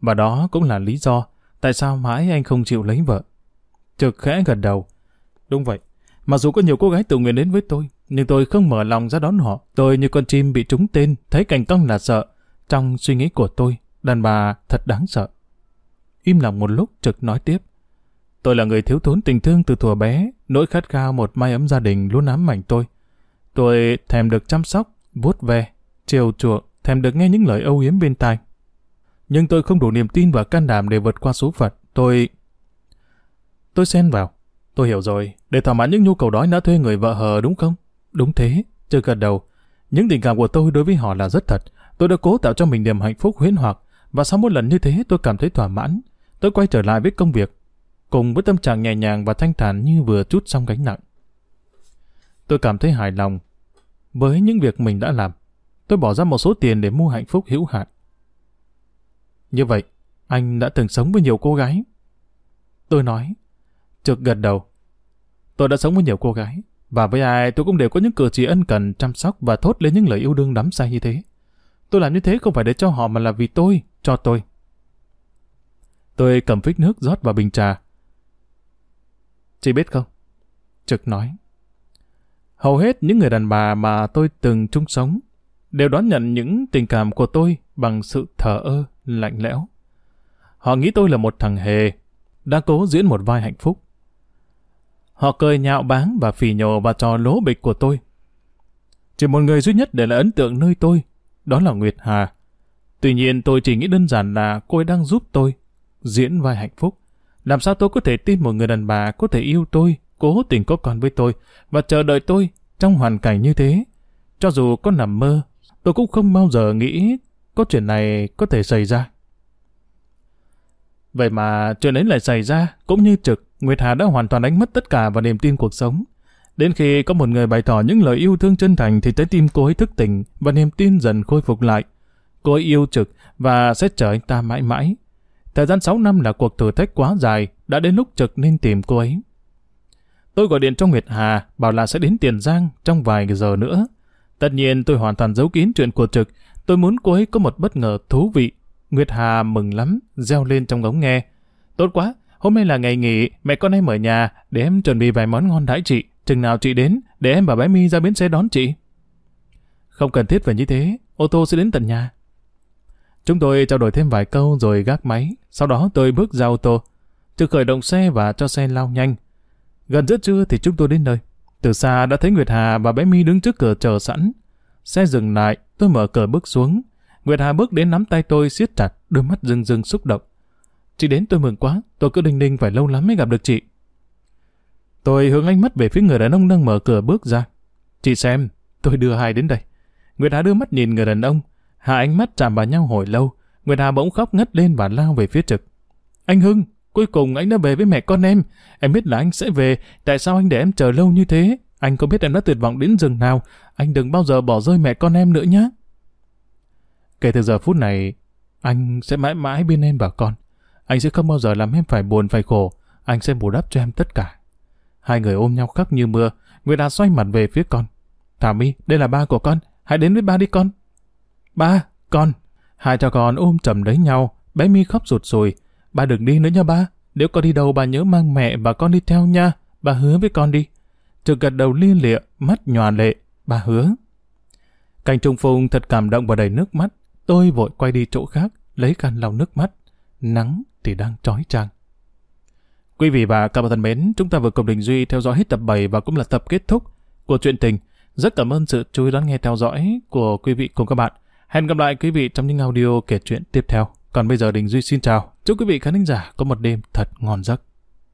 Và đó cũng là lý do tại sao mãi anh không chịu lấy vợ. Trực khẽ gật đầu. Đúng vậy, mặc dù có nhiều cô gái tự nguyện đến với tôi, nhưng tôi không mở lòng ra đón họ. Tôi như con chim bị trúng tên, thấy cảnh cong là sợ. Trong suy nghĩ của tôi, đàn bà thật đáng sợ. Im lặng một lúc, Trực nói tiếp. Tôi là người thiếu thốn tình thương từ thuở bé, nỗi khát khao một mái ấm gia đình luôn ám ảnh tôi. Tôi thèm được chăm sóc, vuốt ve, chiều chuộng, thèm được nghe những lời âu yếm bên tai. Nhưng tôi không đủ niềm tin và can đảm để vượt qua số phận. Tôi... Tôi xen vào. Tôi hiểu rồi, để thỏa mãn những nhu cầu đói đã thuê người vợ hờ đúng không? Đúng thế, chưa gật đầu. Những tình cảm của tôi đối với họ là rất thật. Tôi đã cố tạo cho mình niềm hạnh phúc huyễn hoặc, và sau một lần như thế tôi cảm thấy thỏa mãn. Tôi quay trở lại với công việc, cùng với tâm trạng nhẹ nhàng và thanh thản như vừa chút xong gánh nặng. Tôi cảm thấy hài lòng với những việc mình đã làm. Tôi bỏ ra một số tiền để mua hạnh phúc hữu hạn. Như vậy, anh đã từng sống với nhiều cô gái. Tôi nói, trực gật đầu. Tôi đã sống với nhiều cô gái, và với ai tôi cũng đều có những cử chỉ ân cần, chăm sóc và thốt lên những lời yêu đương đắm say như thế. Tôi làm như thế không phải để cho họ mà là vì tôi, cho tôi. Tôi cầm phích nước rót vào bình trà. Chị biết không? Trực nói. Hầu hết những người đàn bà mà tôi từng chung sống đều đón nhận những tình cảm của tôi bằng sự thờ ơ, lạnh lẽo. Họ nghĩ tôi là một thằng hề, đang cố diễn một vai hạnh phúc. Họ cười nhạo báng và phỉ nhổ và trò lố bịch của tôi. Chỉ một người duy nhất để lại ấn tượng nơi tôi, đó là Nguyệt Hà. Tuy nhiên tôi chỉ nghĩ đơn giản là cô ấy đang giúp tôi diễn vai hạnh phúc. Làm sao tôi có thể tin một người đàn bà có thể yêu tôi, cố tình có con với tôi và chờ đợi tôi trong hoàn cảnh như thế? Cho dù có nằm mơ Tôi cũng không bao giờ nghĩ có chuyện này có thể xảy ra. Vậy mà chuyện ấy lại xảy ra, cũng như trực, Nguyệt Hà đã hoàn toàn đánh mất tất cả vào niềm tin cuộc sống. Đến khi có một người bày tỏ những lời yêu thương chân thành thì trái tim cô ấy thức tỉnh và niềm tin dần khôi phục lại. Cô ấy yêu trực và sẽ chờ anh ta mãi mãi. Thời gian 6 năm là cuộc thử thách quá dài, đã đến lúc trực nên tìm cô ấy. Tôi gọi điện cho Nguyệt Hà, bảo là sẽ đến Tiền Giang trong vài giờ nữa. Tất nhiên tôi hoàn toàn giấu kín chuyện của trực. Tôi muốn cô ấy có một bất ngờ thú vị. Nguyệt Hà mừng lắm, reo lên trong ống nghe. Tốt quá, hôm nay là ngày nghỉ, mẹ con em ở nhà, để em chuẩn bị vài món ngon đãi chị. Chừng nào chị đến, để em và bé Mi ra bến xe đón chị. Không cần thiết phải như thế, ô tô sẽ đến tận nhà. Chúng tôi trao đổi thêm vài câu rồi gác máy, sau đó tôi bước ra ô tô. Trực khởi động xe và cho xe lao nhanh. Gần giữa trưa thì chúng tôi đến nơi. Từ xa đã thấy Nguyệt Hà và bé My đứng trước cửa chờ sẵn. Xe dừng lại, tôi mở cửa bước xuống. Nguyệt Hà bước đến nắm tay tôi siết chặt, đôi mắt rưng rưng xúc động. Chị đến tôi mừng quá, tôi cứ đinh đinh phải lâu lắm mới gặp được chị. Tôi hướng ánh mắt về phía người đàn ông đang mở cửa bước ra. Chị xem, tôi đưa hai đến đây. Nguyệt Hà đưa mắt nhìn người đàn ông, hạ ánh mắt chạm vào nhau hồi lâu. Nguyệt Hà bỗng khóc ngất lên và lao về phía trực. Anh Hưng, Cuối cùng anh đã về với mẹ con em. Em biết là anh sẽ về. Tại sao anh để em chờ lâu như thế? Anh có biết em đã tuyệt vọng đến rừng nào. Anh đừng bao giờ bỏ rơi mẹ con em nữa nhé. Kể từ giờ phút này, anh sẽ mãi mãi bên em và con. Anh sẽ không bao giờ làm em phải buồn phải khổ. Anh sẽ bù đắp cho em tất cả. Hai người ôm nhau khóc như mưa. Nguyệt Hà xoay mặt về phía con. Thảo My, đây là ba của con. Hãy đến với ba đi con. Ba, con. Hai cha con ôm chầm lấy nhau, bé mi khóc rụt rùi. Ba đừng đi nữa nha ba, nếu con đi đâu bà nhớ mang mẹ và con đi theo nha, bà hứa với con đi. Trực gật đầu liên lịa, mắt nhòa lệ, bà hứa. Cảnh trùng phùng thật cảm động và đầy nước mắt. Tôi vội quay đi chỗ khác, lấy khăn lau nước mắt. Nắng thì đang trói trang. Quý vị và các bạn thân mến, chúng ta vừa cùng Đình Duy theo dõi hết tập 7 và cũng là tập kết thúc của truyện tình. Rất cảm ơn sự chú ý đón nghe theo dõi của quý vị cùng các bạn. Hẹn gặp lại quý vị trong những audio kể chuyện tiếp theo. Còn bây giờ Đình Duy xin chào. Chúc quý vị khán giả có một đêm thật ngon giấc.